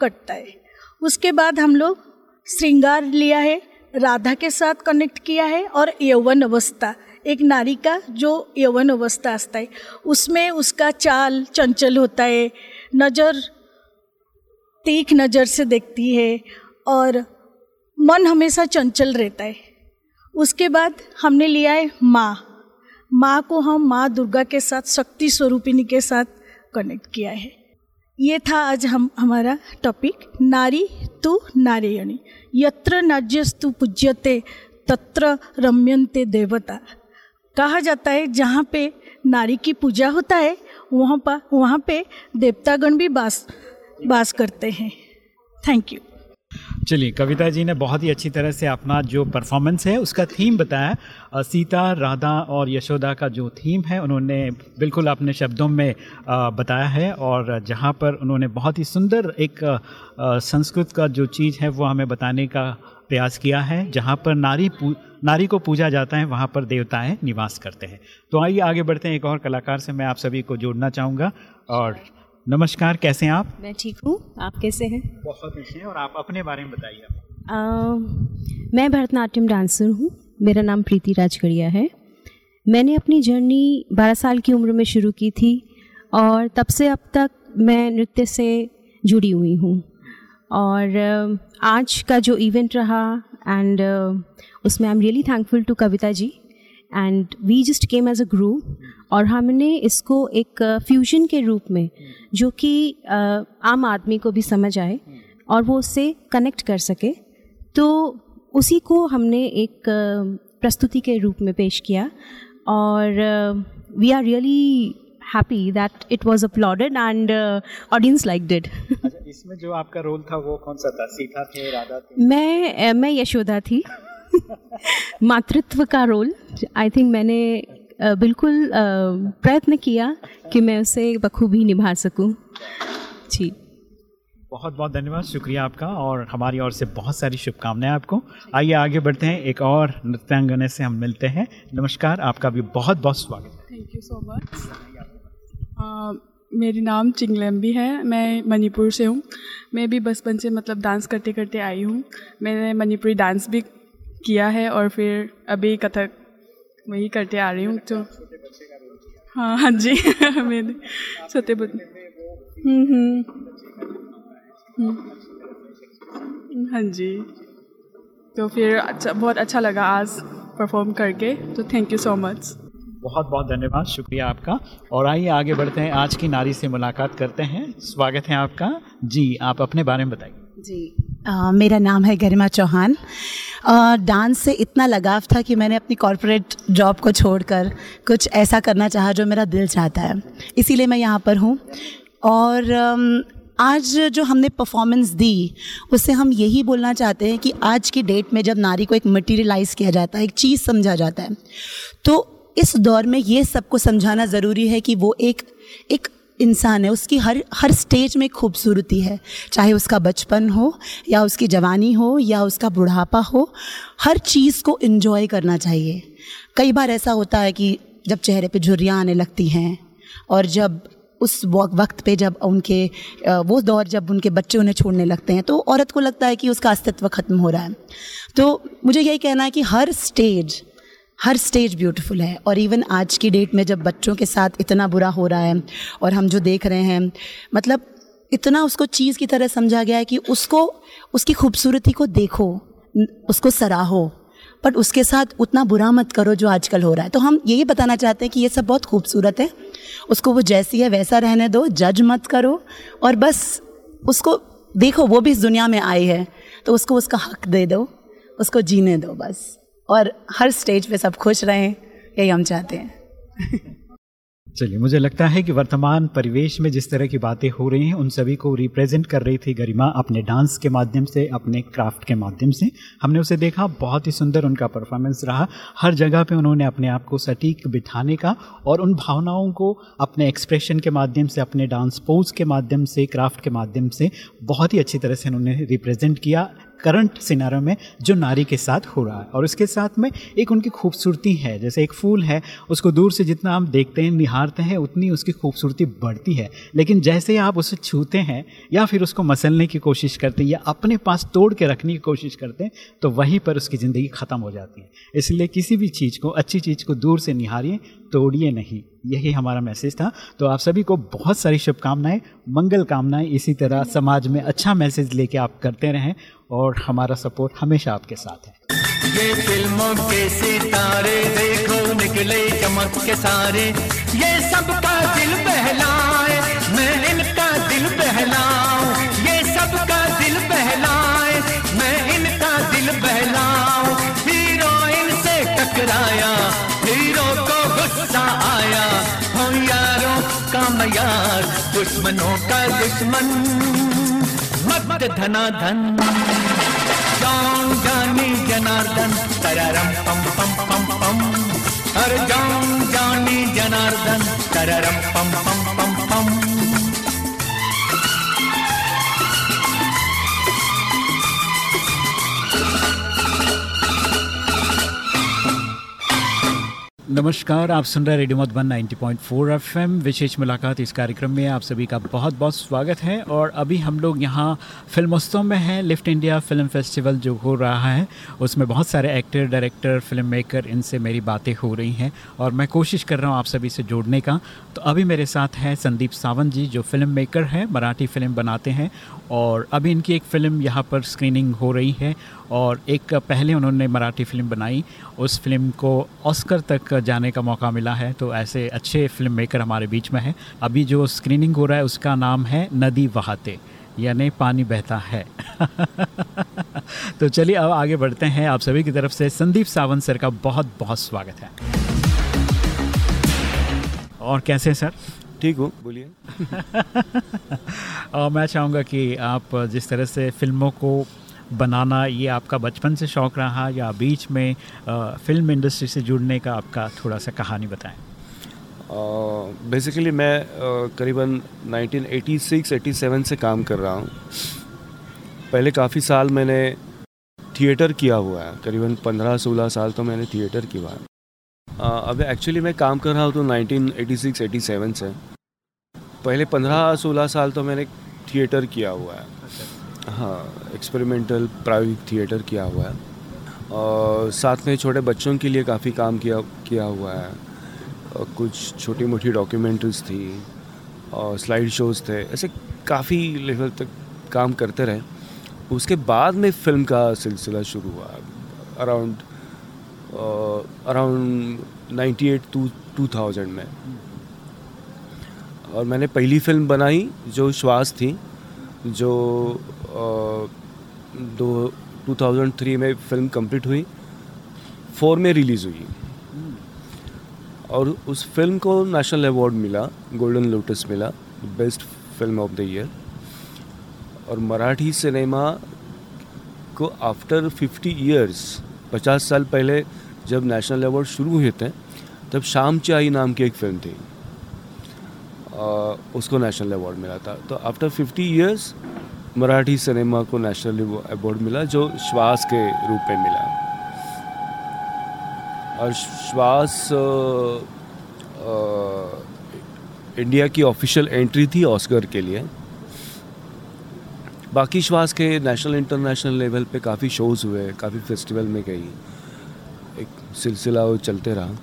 कटता है। उसके बाद हम लोग श्रृंगार लिया है, राधा के साथ कनेक्ट किया है और यौवन अवस्था। एक नारी का जो यौवन अवस्था आता है, उसमें उसका चाल चंचल होता है, नज़र, तीख नज़र से देखती है और मन हमेशा चंचल रहता है। उसके बाद हमने लिया है माँ। माँ को हम माँ दुर्गा के साथ, शक्ति स्वरूपिणी के साथ कनेक्ट किया है। ये था आज हम, हमारा टॉपिक नारी तु नारायणी। यत्र नाज्यस्तु पूज्यते, तत्र रम्यन्ते देवता। कहा जाता है, जहाँ पे नारी की पूजा होता है, वहाँ पर वहाँ पे देवतागण भी बास बास करते हैं। थैंक यू चलिए, कविता जी ने बहुत ही अच्छी तरह से अपना जो परफॉर्मेंस है, उसका थीम बताया। सीता, राधा और यशोदा का जो थीम है, उन्होंने बिल्कुल अपने शब्दों में बताया है और जहाँ पर उन्होंने बहुत ही सुंदर एक संस्कृत का जो चीज़ है, वो हमें बताने का प्रयास किया है जहाँ पर नारी नारी को पूजा जाता है वहाँ पर देवताएँ निवास करते हैं। तो आइए आगे बढ़ते हैं एक और कलाकार से मैं आप सभी को जोड़ना चाहूँगा। और नमस्कार कैसे हैं आप? मैं ठीक हूँ। आप कैसे हैं? बहुत अच्छे हैं और आप अपने बारे में बताइए। मैं भरतनाट्यम डांसर हूँ। मेरा नाम प्रीति राजगढ़िया है। मैंने अपनी जर्नी 12 साल की उम्र में शुरू की थी और तब से अब तक मैं नृत्य से जुड़ी हुई हूँ। और आज का जो इवेंट रहा एंड उसमें I am really thankful to Kavita ji and we just came as a group और हमने इसको एक फ्यूजन के रूप में जो कि आम आदमी को भी समझ आए और वो उससे कनेक्ट कर सके। तो उसी को हमने एक प्रस्तुति के रूप में पेश किया और we are really happy that it was uploaded and audience like did इसमें जो आपका रोल था वो कौन सा था? सीता थे राधा थे? मैं मैं यशोदा थी। मातृत्व का रोल। आई थिंक मैंने बिल्कुल प्रयत्न किया कि मैं उसे बखूबी निभा सकूँ। जी। बहुत बहुत धन्यवाद। शुक्रिया आपका और हमारी ओर से बहुत सारी शुभकामनाएँ आपको। आइए आगे बढ़ते हैं। एक और नृत्यांगने से हम मिलते हैं। नमस्कार आपका भी बहुत बहुत स्वागत। थैंक यू सो मच मेरी नाम चिंगलम्बी है मैं मणिपुर से हूँ। मैं भी बचपन से मतलब डांस करते करते आई हूँ। मैंने मणिपुरी डांस भी किया है और फिर अभी कथक वही करते आ रही हूँ तो हाँ हाँ जी मैंने छोटे हम्म, हम्म हम्म हाँ जी। तो फिर अच्छा बहुत अच्छा लगा आज परफॉर्म करके तो थैंक यू सो मच बहुत बहुत धन्यवाद। शुक्रिया आपका। और आइए आगे बढ़ते हैं। आज की नारी से मुलाकात करते हैं। स्वागत है आपका। जी आप अपने बारे में बताइए। जी आ, मेरा नाम है गरिमा चौहान। डांस से इतना लगाव था कि मैंने अपनी कॉरपोरेट जॉब को छोड़कर कुछ ऐसा करना चाहा जो मेरा दिल चाहता है। इसीलिए मैं यहाँ पर हूँ। और आज जो हमने परफॉर्मेंस दी उससे हम यही बोलना चाहते हैं कि आज की डेट में जब नारी को एक मटेरियलाइज किया जाता है एक चीज़ समझा जाता है तो इस दौर में ये सबको समझाना ज़रूरी है कि वो एक एक इंसान है। उसकी हर हर स्टेज में खूबसूरती है। चाहे उसका बचपन हो, या उसकी जवानी हो, या उसका बुढ़ापा हो, हर चीज़ को इन्जॉय करना चाहिए। कई बार ऐसा होता है कि जब चेहरे पे झुर्रियाँ आने लगती हैं, और जब उस वक्त पे जब उनके वो दौर जब उनके बच्चे उन्हें छोड़ने लगते हैं तो औरत को लगता है कि उसका अस्तित्व ख़त्म हो रहा है। तो मुझे यही कहना है कि हर स्टेज हर स्टेज ब्यूटीफुल है। और इवन आज की डेट में जब बच्चों के साथ इतना बुरा हो रहा है और हम जो देख रहे हैं मतलब इतना उसको चीज़ की तरह समझा गया है कि उसको, उसकी खूबसूरती को देखो, उसको सराहो बट उसके साथ उतना बुरा मत करो जो आजकल हो रहा है। तो हम यही बताना चाहते हैं कि ये सब बहुत खूबसूरत है। उसको वो जैसी है, वैसा रहने दो जज मत करो और बस उसको देखो, वो भी इस दुनिया में आई है तो उसको उसका हक दे दो, उसको जीने दो बस। और हर स्टेज पे सब खुश रहें, यही हम चाहते हैं। चलिए, मुझे लगता है कि वर्तमान परिवेश में जिस तरह की बातें हो रही हैं, उन सभी को रिप्रेजेंट कर रही थी गरिमा अपने डांस के माध्यम से, अपने क्राफ्ट के माध्यम से। हमने उसे देखा, बहुत ही सुंदर उनका परफॉर्मेंस रहा। हर जगह पे उन्होंने अपने आप को सटीक बिठाने का और उन भावनाओं को अपने एक्सप्रेशन के माध्यम से, अपने डांस पोज के माध्यम से क्राफ्ट के माध्यम से, बहुत ही अच्छी तरह से उन्होंने रिप्रेजेंट किया। करंट सिनारों में जो नारी के साथ हो रहा है। और उसके साथ में एक उनकी खूबसूरती है। जैसे एक फूल है, उसको दूर से जितना आप देखते हैं, निहारते हैं, उतनी उसकी खूबसूरती बढ़ती है। लेकिन जैसे ही आप उसे छूते हैं या फिर उसको मसलने की कोशिश करते हैं या अपने पास तोड़ के रखने की कोशिश करते हैं तो वहीं पर उसकी ज़िंदगी ख़त्म हो जाती है। इसलिए किसी भी चीज़ को, अच्छी चीज़ को दूर से निहारिए तोड़िए नहीं। यही हमारा मैसेज था। तो आप सभी को बहुत सारी शुभकामनाएँ मंगल कामनाएँ इसी तरह समाज में अच्छा मैसेज लेके आप करते रहें और हमारा सपोर्ट हमेशा आपके साथ है। ये फ़िल्मों के सितारे देखो निकले चमक के सारे। ये सबका दिल बहलाए मैं इनका दिल बहलाऊं। ये सबका दिल बहलाए मैं इनका दिल बहलाऊं। हीरोइन से टकराया हीरो गुस्सा आया हो यारों का मयार, दुश्मनों का दुश्मन। मत धना धन जाऊँ जानी जनार्दन, तररम पम पम पम पम। हर जाऊँ जानी जनार्दन, तररम पम पम पम। नमस्कार, आप सुन रहे हैं रेडियो मधुबन 90.4 एफएम। विशेष मुलाकात इस कार्यक्रम में आप सभी का बहुत बहुत स्वागत है और अभी हम लोग यहाँ फिल्मोत्सव में हैं, लिफ्ट इंडिया फ़िल्म फेस्टिवल जो हो रहा है, उसमें बहुत सारे एक्टर, डायरेक्टर, फ़िल्म मेकर इनसे मेरी बातें हो रही हैं और मैं कोशिश कर रहा हूँ आप सभी से जोड़ने का। तो अभी मेरे साथ हैं संदीप सावंत जी, जो फ़िल्म मेकर हैं, मराठी फ़िल्म बनाते हैं और अभी इनकी एक फ़िल्म यहाँ पर स्क्रीनिंग हो रही है और एक पहले उन्होंने मराठी फ़िल्म बनाई। उस फ़िल्म को ऑस्कर तक जाने का मौका मिला है तो ऐसे अच्छे फ़िल्म मेकर हमारे बीच में हैं। अभी जो स्क्रीनिंग हो रहा है, उसका नाम है नदी वहाते यानी पानी बहता है। तो चलिए, अब आगे बढ़ते हैं। आप सभी की तरफ़ से संदीप सावंत सर का बहुत बहुत स्वागत है। और कैसे हैं सर? ठीक हूँ। बोलिए। मैं चाहूँगा कि आप जिस तरह से फ़िल्मों को बनाना ये आपका बचपन से शौक़ रहा या बीच में अ, फ़िल्म इंडस्ट्री से जुड़ने का आपका थोड़ा सा कहानी बताएँ। बेसिकली मैं uh, करीबन 1986-87 से काम कर रहा हूँ। पहले काफ़ी साल मैंने थिएटर किया हुआ है। करीबन 15-16 साल तो मैंने थिएटर किया है। अब एक्चुअली मैं काम कर रहा हूँ तो 1986-87 से। पहले 15-16 साल तो मैंने थिएटर किया हुआ है। हाँ एक्सपेरिमेंटल प्रायोगिक थिएटर किया हुआ है। और साथ में छोटे बच्चों के लिए काफ़ी काम किया किया हुआ है। और कुछ छोटी मोटी डॉक्यूमेंट्रीज थी और स्लाइड शोज़ थे। ऐसे काफ़ी लेवल तक काम करते रहे। उसके बाद में फ़िल्म का सिलसिला शुरू हुआ। Around around ninety eight to two thousand में। और मैंने पहली फ़िल्म बनाई, जो श्वास थी, जो दो 2003 में फ़िल्म कंप्लीट हुई फोर में रिलीज़ हुई। और उस फ़िल्म को नेशनल अवार्ड मिला गोल्डन लोटस मिला best film of the year और मराठी सिनेमा को आफ्टर 50 इयर्स 50 साल पहले जब नेशनल अवार्ड शुरू हुए थे तब शाम चाई नाम की एक फ़िल्म थी। उसको नेशनल अवार्ड मिला था। तो after fifty years Marathi cinema को नेशनल अवार्ड मिला जो श्वास के रूप में मिला। और श्वास अ, अ, इंडिया की ऑफिशियल एंट्री थी ऑस्कर के लिए। बाकी श्वास के नेशनल इंटरनेशनल लेवल पे काफ़ी शोज़ हुए काफ़ी फेस्टिवल में गई। एक सिलसिला वो चलते रहा।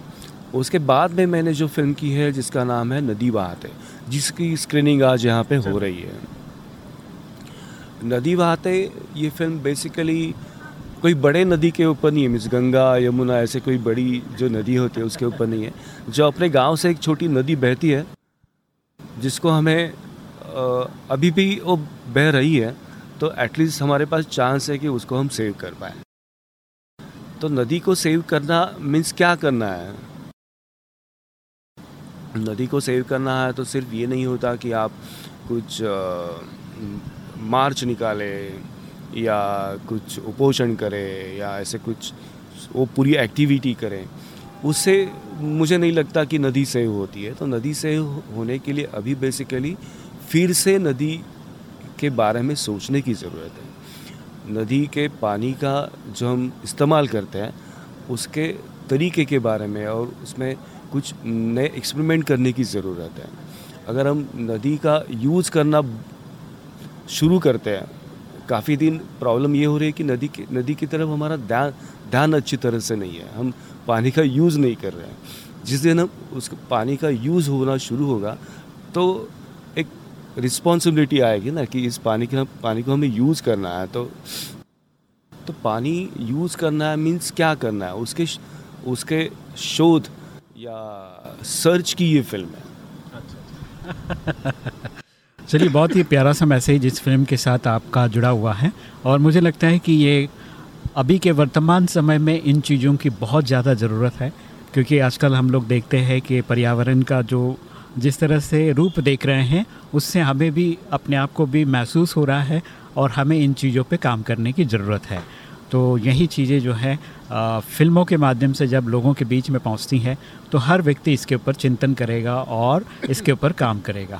उसके बाद में मैंने जो फ़िल्म की है, जिसका नाम है नदी बहाते जिसकी स्क्रीनिंग आज यहाँ पे हो रही है। नदी बहाते ये फ़िल्म बेसिकली कोई बड़े नदी के ऊपर नहीं है मिस गंगा, यमुना, ऐसे कोई बड़ी जो नदी होती है, उसके ऊपर नहीं है। जो अपने गाँव से एक छोटी नदी बहती है, जिसको हमें अभी भी वो बह रही है तो एटलीस्ट हमारे पास चांस है कि उसको हम सेव कर पाए। तो नदी को सेव करना मीन्स क्या करना है? नदी को सेव करना है तो सिर्फ़ ये नहीं होता कि आप कुछ मार्च निकाले या कुछ उपोषण करें या ऐसे कुछ वो पूरी एक्टिविटी करें। उससे मुझे नहीं लगता कि नदी सेव होती है। तो नदी सेव होने के लिए अभी बेसिकली फिर से नदी के बारे में सोचने की ज़रूरत है। नदी के पानी का जो हम इस्तेमाल करते हैं, उसके तरीके के बारे में और उसमें कुछ नए एक्सपेरिमेंट करने की ज़रूरत है। अगर हम नदी का यूज़ करना शुरू करते हैं, काफ़ी दिन प्रॉब्लम ये हो रही है कि नदी की नदी की तरफ़ हमारा ध्यान ध्यान अच्छी तरह से नहीं है। हम पानी का यूज़ नहीं कर रहे हैं। जिस दिन हम उस पानी का यूज़ होना शुरू होगा तो रिस्पॉन्सिबिलिटी आएगी ना कि इस पानी के पानी को हमें यूज़ करना है तो तो पानी यूज़ करना है मीन्स क्या करना है? उसके उसके शोध या सर्च की ये फ़िल्म है। चलिए, बहुत ही प्यारा सा मैसेज इस फ़िल्म के साथ आपका जुड़ा हुआ है और मुझे लगता है कि ये अभी के वर्तमान समय में इन चीज़ों की बहुत ज़्यादा ज़रूरत है, क्योंकि आजकल हम लोग देखते हैं कि पर्यावरण का जो जिस तरह से रूप देख रहे हैं उससे हमें भी अपने आप को भी महसूस हो रहा है और हमें इन चीज़ों पे काम करने की ज़रूरत है। तो यही चीज़ें जो है आ, फ़िल्मों के माध्यम से जब लोगों के बीच में पहुँचती हैं तो हर व्यक्ति इसके ऊपर चिंतन करेगा और इसके ऊपर काम करेगा।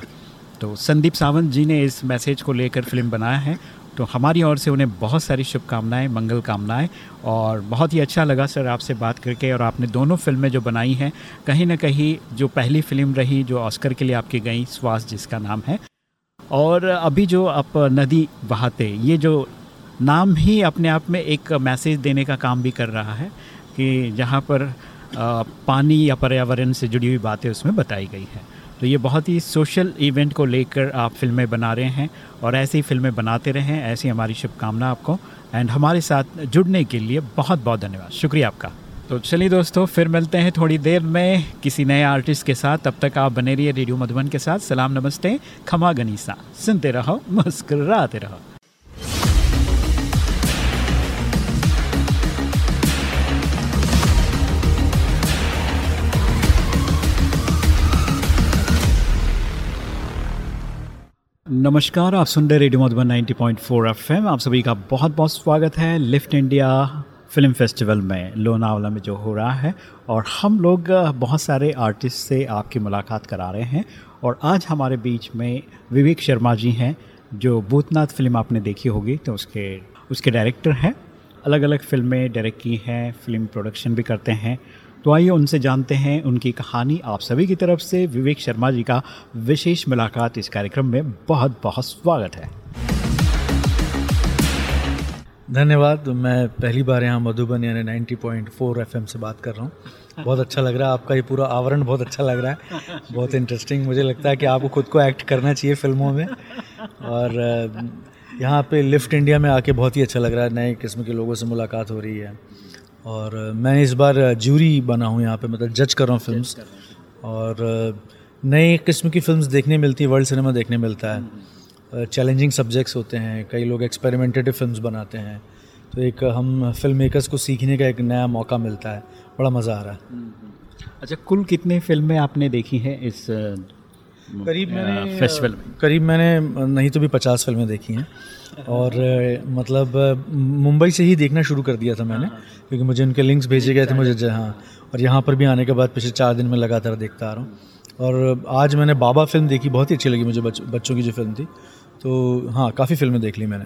तो संदीप सावंत जी ने इस मैसेज को लेकर फ़िल्म बनाया है तो हमारी ओर से उन्हें बहुत सारी शुभकामनाएँ, मंगल कामनाएँ और बहुत ही अच्छा लगा सर आपसे बात करके और आपने दोनों फ़िल्में जो बनाई हैं, कहीं ना कहीं जो पहली फ़िल्म रही, जो ऑस्कर के लिए आपकी गई, स्वास जिसका नाम है। और अभी जो आप नदी बहाते, ये जो नाम ही अपने आप में एक मैसेज देने का काम भी कर रहा है कि जहाँ पर पानी या पर्यावरण से जुड़ी हुई बातें उसमें बताई गई हैं। तो ये बहुत ही सोशल इवेंट को लेकर आप फ़िल्में बना रहे हैं और ऐसी फ़िल्में बनाते रहें, ऐसी हमारी शुभकामना आपको। एंड हमारे साथ जुड़ने के लिए बहुत बहुत धन्यवाद। शुक्रिया आपका। तो चलिए दोस्तों, फिर मिलते हैं थोड़ी देर में किसी नए आर्टिस्ट के साथ। तब तक आप बने रहिए रेडियो मधुबन के साथ। सलाम नमस्ते, खमा गनीसा। सुनते रहो, मुस्कराते रहो। नमस्कार, आप सुन रहे रेडियो मधुबन 90.4 एफएम। आप सभी का बहुत बहुत स्वागत है लिफ्ट इंडिया फ़िल्म फेस्टिवल में, लोनावला में जो हो रहा है। और हम लोग, बहुत सारे आर्टिस्ट से आपकी मुलाकात करा रहे हैं। और आज हमारे बीच में विवेक शर्मा जी हैं, जो भूतनाथ फ़िल्म आपने देखी होगी तो उसके उसके डायरेक्टर हैं। अलग अलग फ़िल्में डायरेक्ट की हैं, फ़िल्म प्रोडक्शन भी करते हैं। तो आइए उनसे जानते हैं उनकी कहानी। आप सभी की तरफ़ से विवेक शर्मा जी का विशेष मुलाकात इस कार्यक्रम में बहुत बहुत स्वागत है। धन्यवाद। मैं पहली बार यहाँ मधुबन यानी 90.4 एफएम से बात कर रहा हूँ। बहुत अच्छा लग रहा है। आपका ये पूरा आवरण बहुत अच्छा लग रहा है। बहुत इंटरेस्टिंग मुझे लगता है कि आपको खुद को एक्ट करना चाहिए फ़िल्मों में। और यहाँ पे लिफ्ट इंडिया में आके बहुत ही अच्छा लग रहा है। नए किस्म के लोगों से मुलाकात हो रही है। और मैं इस बार जूरी बना हूँ यहाँ पे मतलब जज कर रहा हूँ फिल्म्स और नए किस्म की फिल्म्स देखने मिलती है वर्ल्ड सिनेमा देखने मिलता है। चैलेंजिंग सब्जेक्ट्स होते हैं कई लोग एक्सपेरिमेंटेटिव फिल्म्स बनाते हैं। तो एक हम फ़िल्म मेकर्स को सीखने का एक नया मौका मिलता है बड़ा मज़ा आ रहा है। अच्छा कुल कितने फ़िल्में आपने देखी हैं इस करीब मैंने फेस्टिवल में करीब मैंने नहीं तो भी पचास फ़िल्में देखी हैं। और मतलब मुंबई से ही देखना शुरू कर दिया था मैंने क्योंकि मुझे उनके लिंक्स भेजे गए थे मुझे हाँ और यहाँ पर भी आने के बाद पिछले चार दिन में लगातार देखता आ रहा हूँ। और आज मैंने बाबा फ़िल्म देखी बहुत ही अच्छी लगी मुझे बच, बच्चों की जो फ़िल्म थी। तो हाँ काफ़ी फ़िल्में देख ली मैंने।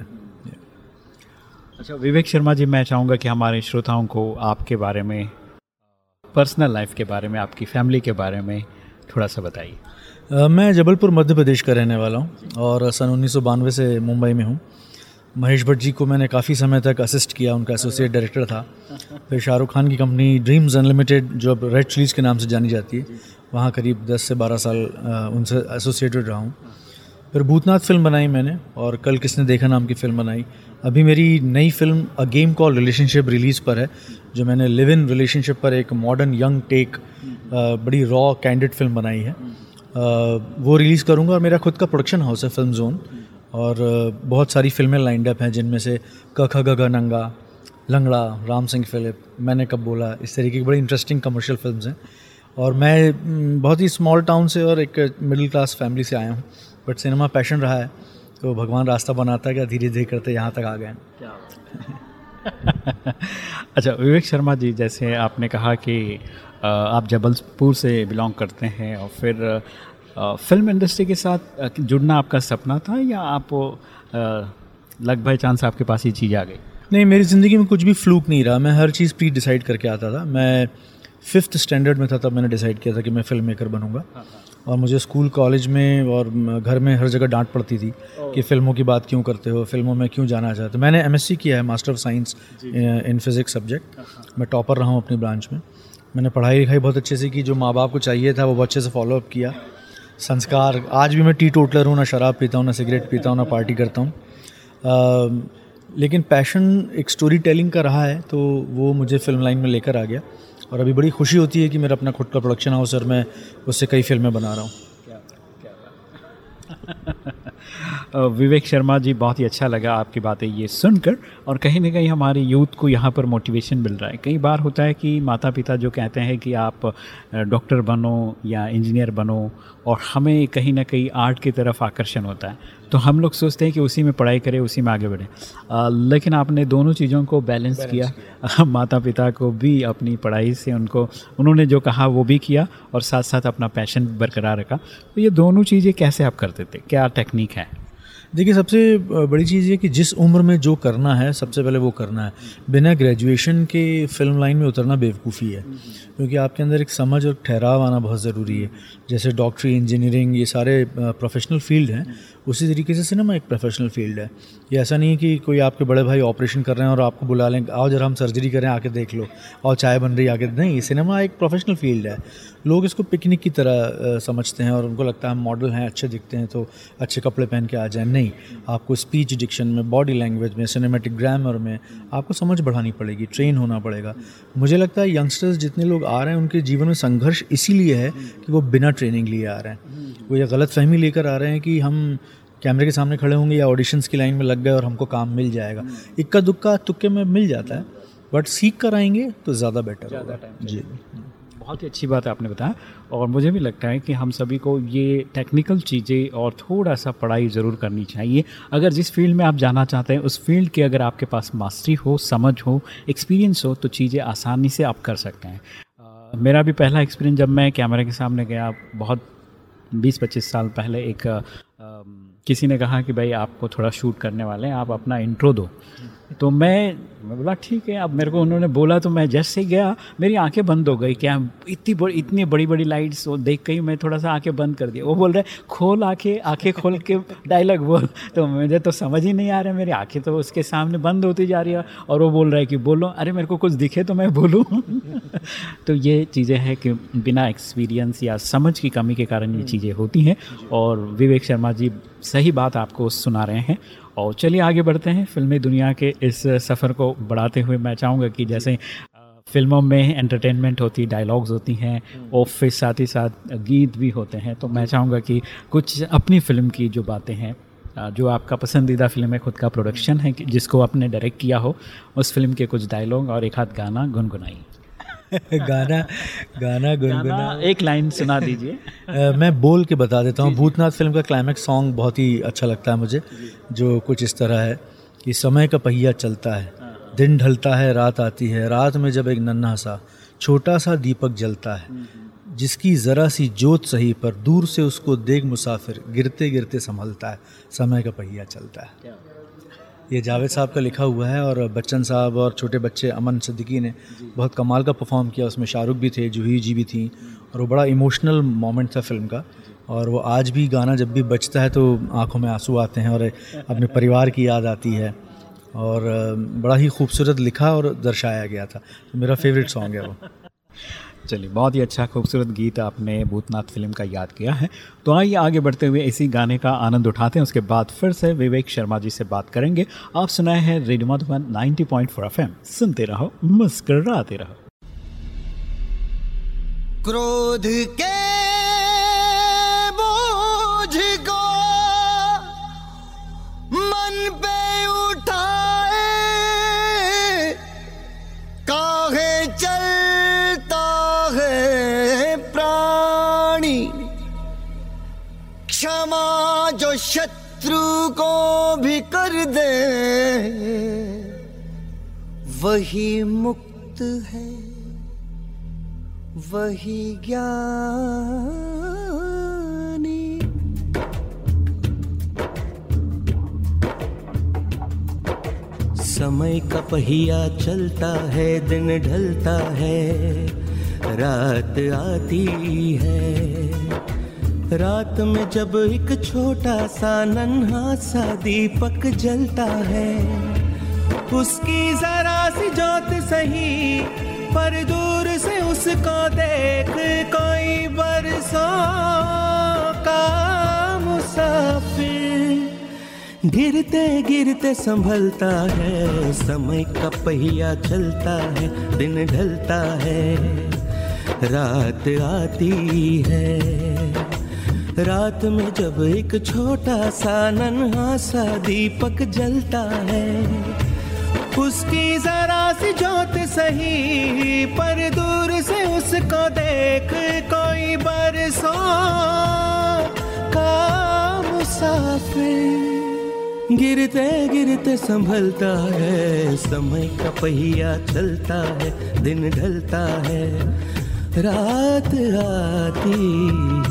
अच्छा विवेक शर्मा जी मैं चाहूँगा कि हमारे श्रोताओं को आपके बारे में पर्सनल लाइफ के बारे में आपकी फैमिली के बारे में थोड़ा सा बताइए। मैं जबलपुर मध्य प्रदेश का रहने वाला हूँ और सन उन्नीस सौ बानवे से मुंबई में हूँ। महेश भट्ट जी को मैंने काफ़ी समय तक असिस्ट किया, उनका एसोसिएट डायरेक्टर था। फिर शाहरुख खान की कंपनी ड्रीम्स अनलिमिटेड जो अब रेड चिलीज़ के नाम से जानी जाती है, वहाँ करीब 10 से 12 साल उनसे एसोसिएटेड रहा हूँ। फिर भूतनाथ फ़िल्म बनाई मैंने और कल किसने देखा नाम की फ़िल्म बनाई। अभी मेरी नई film a game call relationship release पर है, जो मैंने लिव इन रिलेशनशिप पर एक मॉडर्न यंग टेक बड़ी रॉ कैंडिड फ़िल्म बनाई है। वो रिलीज़ करूँगा और मेरा खुद का प्रोडक्शन हाउस है फ़िल्म जोन और बहुत सारी फ़िल्में लाइंड अप हैं जिनमें से क ख ग नंगा लंगड़ा राम सिंह फिलिप मैंने कब बोला इस तरीके की बड़ी इंटरेस्टिंग कमर्शियल फिल्म्स हैं। और मैं बहुत ही स्मॉल टाउन से और एक मिडिल क्लास फैमिली से आया हूँ बट सिनेमा पैशन रहा है तो भगवान रास्ता बनाता गया धीरे धीरे करते यहाँ तक आ गए अच्छा विवेक शर्मा जी जैसे आपने कहा कि आप जबलपुर से बिलोंग करते हैं और फिर फ़िल्म इंडस्ट्री के साथ जुड़ना आपका सपना था या आप लग चांस आपके पास ये चीज़ आ गई? नहीं मेरी ज़िंदगी में कुछ भी फ्लूक नहीं रहा। मैं हर चीज़ प्री डिसाइड करके आता था। मैं फिफ्थ स्टैंडर्ड में था तब मैंने डिसाइड किया था कि मैं फ़िल्म मेकर बनूँगा और मुझे स्कूल कॉलेज में और घर में हर जगह डांट पड़ती थी कि फ़िल्मों की बात क्यों करते हो? फ़िल्मों में क्यों जाना चाहते हो? मैंने एमएससी किया है master of science in physics subject मैं टॉपर रहा हूँ अपनी ब्रांच में। मैंने पढ़ाई लिखाई बहुत अच्छे से की, जो माँ बाप को चाहिए था, वो बहुत अच्छे से फॉलोअप किया। संस्कार, आज भी मैं टी टोटलर हूँ, ना शराब पीता हूँ, ना सिगरेट पीता हूँ, ना पार्टी करता हूँ। लेकिन पैशन एक स्टोरी टेलिंग का रहा है तो वो मुझे फ़िल्म लाइन में लेकर आ गया। और अभी बड़ी खुशी होती है कि मेरा अपना खुद का प्रोडक्शन हाउस और मैं उससे कई फ़िल्में बना रहा हूँ। विवेक शर्मा जी बहुत ही अच्छा लगा आपकी बातें ये सुनकर। और कहीं ना कहीं हमारे यूथ को यहाँ पर मोटिवेशन मिल रहा है। कई बार होता है कि माता पिता जो कहते हैं कि आप डॉक्टर बनो या इंजीनियर बनो और हमें कहीं ना कहीं आर्ट की तरफ़ आकर्षण होता है। तो हम लोग सोचते हैं कि उसी में पढ़ाई करें उसी में आगे बढ़ें। लेकिन आपने दोनों चीज़ों को बैलेंस किया। माता पिता को भी अपनी पढ़ाई से उनको उन्होंने जो कहा वो भी किया और साथ साथ अपना पैशन बरकरार रखा। तो ये दोनों चीज़ें कैसे आप करते थे? क्या टेक्निक है? देखिए, सबसे बड़ी चीज़ ये कि जिस उम्र में जो करना है, सबसे पहले वो करना है। बिना ग्रेजुएशन के फ़िल्म लाइन में उतरना बेवकूफ़ी है। क्योंकि आपके अंदर एक समझ और ठहराव आना बहुत ज़रूरी है। जैसे डॉक्टरी इंजीनियरिंग ये सारे प्रोफेशनल फ़ील्ड हैं। उसी तरीके से सिनेमा एक प्रोफेशनल फ़ील्ड है। ये ऐसा नहीं है कि कोई आपके बड़े भाई ऑपरेशन कर रहे हैं और आपको बुला लें, आओ जरा हम सर्जरी करें, आके देख लो और चाय बन रही आके नहीं सिनेमा एक प्रोफेशनल फ़ील्ड है। लोग इसको पिकनिक की तरह समझते हैं और उनको लगता है हम मॉडल हैं, अच्छे दिखते हैं तो अच्छे कपड़े पहन के आ जाएँ। नहीं, आपको स्पीच डिक्शन में बॉडी लैंग्वेज में सिनेमेटिक ग्रामर में आपको समझ बढ़ानी पड़ेगी ट्रेन होना पड़ेगा। मुझे लगता है यंगस्टर्स जितने लोग आ रहे हैं, उनके जीवन में संघर्ष इसीलिए है कि वो बिना ट्रेनिंग लिए आ रहे हैं। वो ये गलत फहमी लेकर आ रहे हैं कि हम कैमरे के सामने खड़े होंगे या ऑडिशंस की लाइन में लग गए और हमको काम मिल जाएगा। इक्का दुक्का तुक्के में मिल जाता है बट सीख कर आएँगे तो ज़्यादा बेटर होगा। जी। बहुत ही अच्छी बात है आपने बताया और मुझे भी लगता है कि हम सभी को ये टेक्निकल चीज़ें और थोड़ा सा पढ़ाई ज़रूर करनी चाहिए। अगर जिस फ़ील्ड में आप जाना चाहते हैं उस फ़ील्ड के अगर आपके पास मास्टरी हो समझ हो एक्सपीरियंस हो तो चीज़ें आसानी से आप कर सकते हैं। आ, मेरा भी पहला एक्सपीरियंस जब मैं कैमरे के सामने गया बहुत 20-25 साल पहले एक आ, किसी ने कहा कि भाई आपको थोड़ा शूट करने वाले हैं, आप अपना इंट्रो दो। तो मैं मैं बोला ठीक है अब मेरे को उन्होंने बोला तो मैं जैसे ही गया मेरी आँखें बंद हो गई क्या इतनी बड़ी इतनी बड़ी बड़ी लाइट्स वो देख के ही मैं थोड़ा सा आँखें बंद कर दिया वो बोल रहे खोल आँखें आँखें खोल के डायलॉग बोल। तो मुझे तो समझ ही नहीं आ रहा मेरी आँखें तो उसके सामने बंद होती जा रही है और वो बोल रहा है कि बोलो अरे मेरे को कुछ दिखे तो मैं बोलूँ। तो ये चीज़ें हैं कि बिना एक्सपीरियंस या समझ की कमी के कारण ये चीज़ें होती हैं और विवेक शर्मा जी सही बात आपको सुना रहे हैं। और चलिए आगे बढ़ते हैं फिल्मी दुनिया के इस सफ़र को बढ़ाते हुए मैं चाहूँगा कि जैसे फ़िल्मों में एंटरटेनमेंट होती डायलॉग्स होती हैं और फिर साथ ही साथ गीत भी होते हैं तो मैं चाहूँगा कि कुछ अपनी फ़िल्म की जो बातें हैं जो आपका पसंदीदा फ़िल्म है खुद का प्रोडक्शन है जिसको आपने डायरेक्ट किया हो उस फ़िल्म के कुछ डायलॉग और एक हाथ गाना गुनगुनाई। गाना गाना गुनगुना एक लाइन सुना दीजिए। मैं बोल के बता देता हूँ भूतनाथ फ़िल्म का क्लाइमैक्स सॉन्ग बहुत ही अच्छा लगता है मुझे जो कुछ इस तरह है कि समय का पहिया चलता है। दिन ढलता है रात आती है। रात में जब एक नन्हा सा छोटा सा दीपक जलता है जिसकी ज़रा सी जोत सही पर दूर से उसको देख मुसाफिर गिरते गिरते संभलता है। समय का पहिया चलता है। ये जावेद साहब का लिखा हुआ है और बच्चन साहब और छोटे बच्चे अमन सिद्दीकी ने बहुत कमाल का परफॉर्म किया। उसमें शाहरुख भी थे जूही जी भी थी और वो बड़ा इमोशनल मोमेंट था फ़िल्म का। और वो आज भी गाना जब भी बजता है तो आँखों में आँसू आते हैं और अपने परिवार की याद आती है। और बड़ा ही खूबसूरत लिखा और दर्शाया गया था। तो मेरा फेवरेट सॉन्ग है वो। चलिए बहुत ही अच्छा खूबसूरत गीत आपने भूतनाथ फ़िल्म का याद किया है। तो आइए आगे बढ़ते हुए इसी गाने का आनंद उठाते हैं। उसके बाद फिर से विवेक शर्मा जी से बात करेंगे। आप सुनाए हैं रेडियो मधुबन 90.4 पॉइंट सुनते रहो मुस्कराते रहो। क्रोध के शत्रु को भी कर दे, वही मुक्त है, वही ज्ञानी। समय का पहिया चलता है, दिन ढलता है, रात आती है। रात में जब एक छोटा सा नन्हा सा दीपक जलता है, उसकी जरा सी जोत सही पर दूर से उसको देख कोई बरसों का मुसाफिर। गिरते गिरते संभलता है, समय का पहिया चलता है, दिन ढलता है, रात आती है। रात में जब एक छोटा सा नन्हा सा दीपक जलता है, उसकी जरा सी जोत सही, पर दूर से उसको देख कोई बरसों का मुसाफिर गिरते गिरते संभलता है, समय का पहिया चलता है, दिन ढलता है, रात आती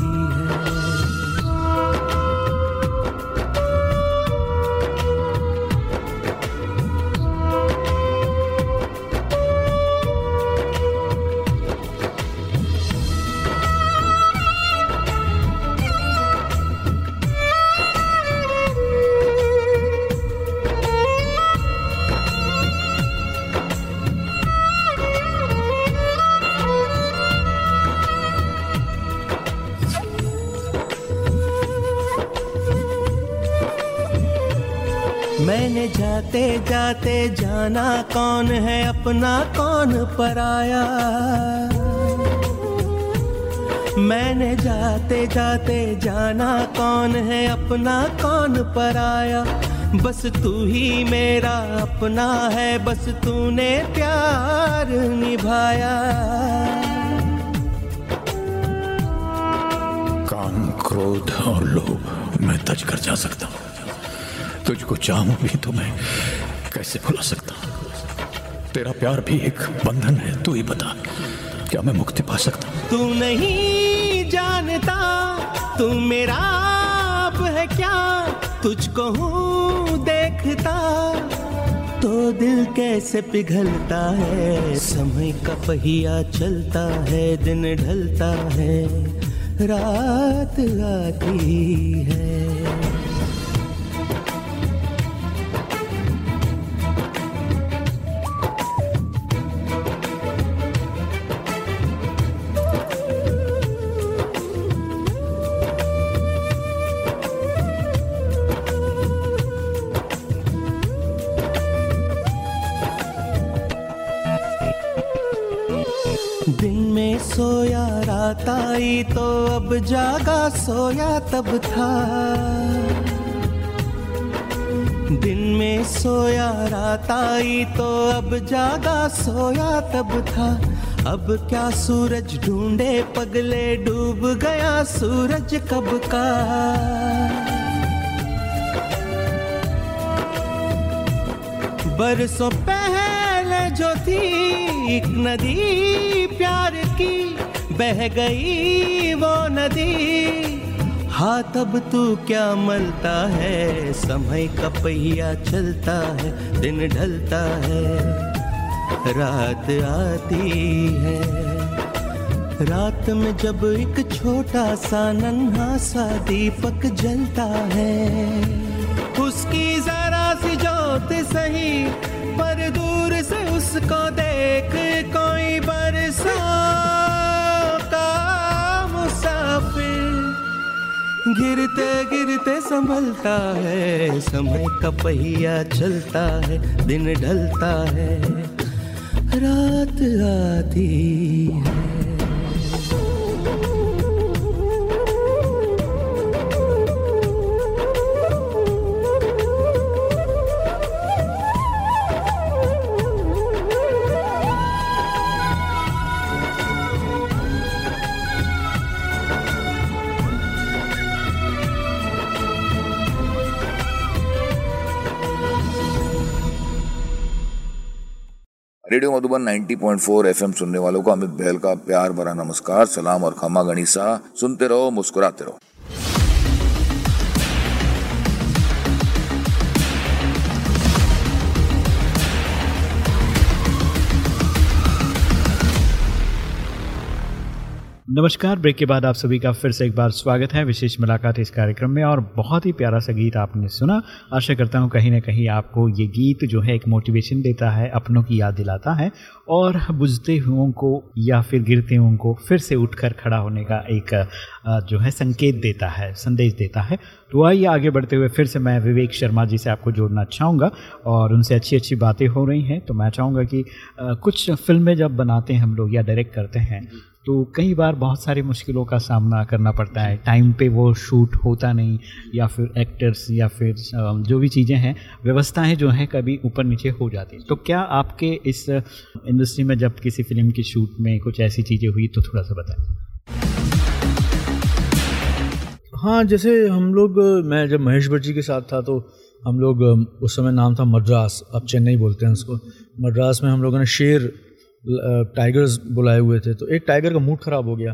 जाते जाते जाना कौन है अपना, कौन पराया। मैंने जाते जाते जाना कौन है अपना, कौन पराया। बस तू ही मेरा अपना है, बस तूने प्यार निभाया। काम क्रोध और लोभ मैं तज कर जा सकता हूँ। तुझको चाहूँ भी तो मैं कैसे भुला सकता तेरा प्यार भी एक बंधन है, तू ही बता। क्या मैं मुक्ति पा सकता तू नहीं जानता, तू मेरा आप है क्या? तुझको हूँ देखता तो दिल कैसे पिघलता है? समय का पहिया चलता है, दिन ढलता है, रात आती है। अब जागा सोया तब था। दिन में सोया, रात आई तो अब जागा सोया तब था। अब क्या सूरज ढूंढे, पगले डूब गया सूरज कब का? बरसों पहले जो थी एक नदी प्यार की बह गई वो नदी। हाँ तब तू क्या मलता है? समय का पहिया चलता है, दिन ढलता है। रात आती है। रात में जब एक छोटा सा नन्हा सा दीपक जलता है, उसकी जरा सी जोत सही, पर दूर से उसको देख कोई बरसों मुसाफिर गिरते गिरते संभलता है, समय का पहिया चलता है, दिन ढलता है, रात आती है। रेडियो मधुबन 90.4 एफएम सुनने वालों को अमित बहल का प्यार भरा नमस्कार, सलाम और खमा गणिसा सुनते रहो, मुस्कुराते रहो। नमस्कार, ब्रेक के बाद आप सभी का फिर से एक बार स्वागत है विशेष मुलाकात इस कार्यक्रम में और बहुत ही प्यारा सा गीत आपने सुना। आशा करता हूँ कहीं ना कहीं आपको ये गीत जो है एक मोटिवेशन देता है, अपनों की याद दिलाता है और बुझते हुओं को या फिर गिरते हुओं को फिर से उठकर खड़ा होने का एक जो है संकेत देता है, संदेश देता है। तो आइए आगे बढ़ते हुए फिर से मैं विवेक शर्मा जी से आपको जोड़ना चाहूँगा और उनसे अच्छी अच्छी बातें हो रही हैं। तो मैं चाहूँगा कि कुछ फ़िल्में जब बनाते हैं हम लोग या डायरेक्ट करते हैं तो कई बार बहुत सारी मुश्किलों का सामना करना पड़ता है। टाइम पे वो शूट होता नहीं, या फिर एक्टर्स, या फिर जो भी चीज़ें हैं, व्यवस्थाएँ जो हैं कभी ऊपर नीचे हो जाती तो क्या आपके इस इंडस्ट्री में जब किसी फ़िल्म की शूट में कुछ ऐसी चीज़ें हुई तो थोड़ा सा बताएँ। हाँ जैसे हम लोग, मैं जब महेश भट्ट के साथ था तो हम लोग उस समय नाम था मद्रास। अब चेन्नई बोलते हैं उसको। मद्रास में हम लोगों ने शेर टाइगर्स बुलाए हुए थे। तो एक टाइगर का मूड ख़राब हो गया।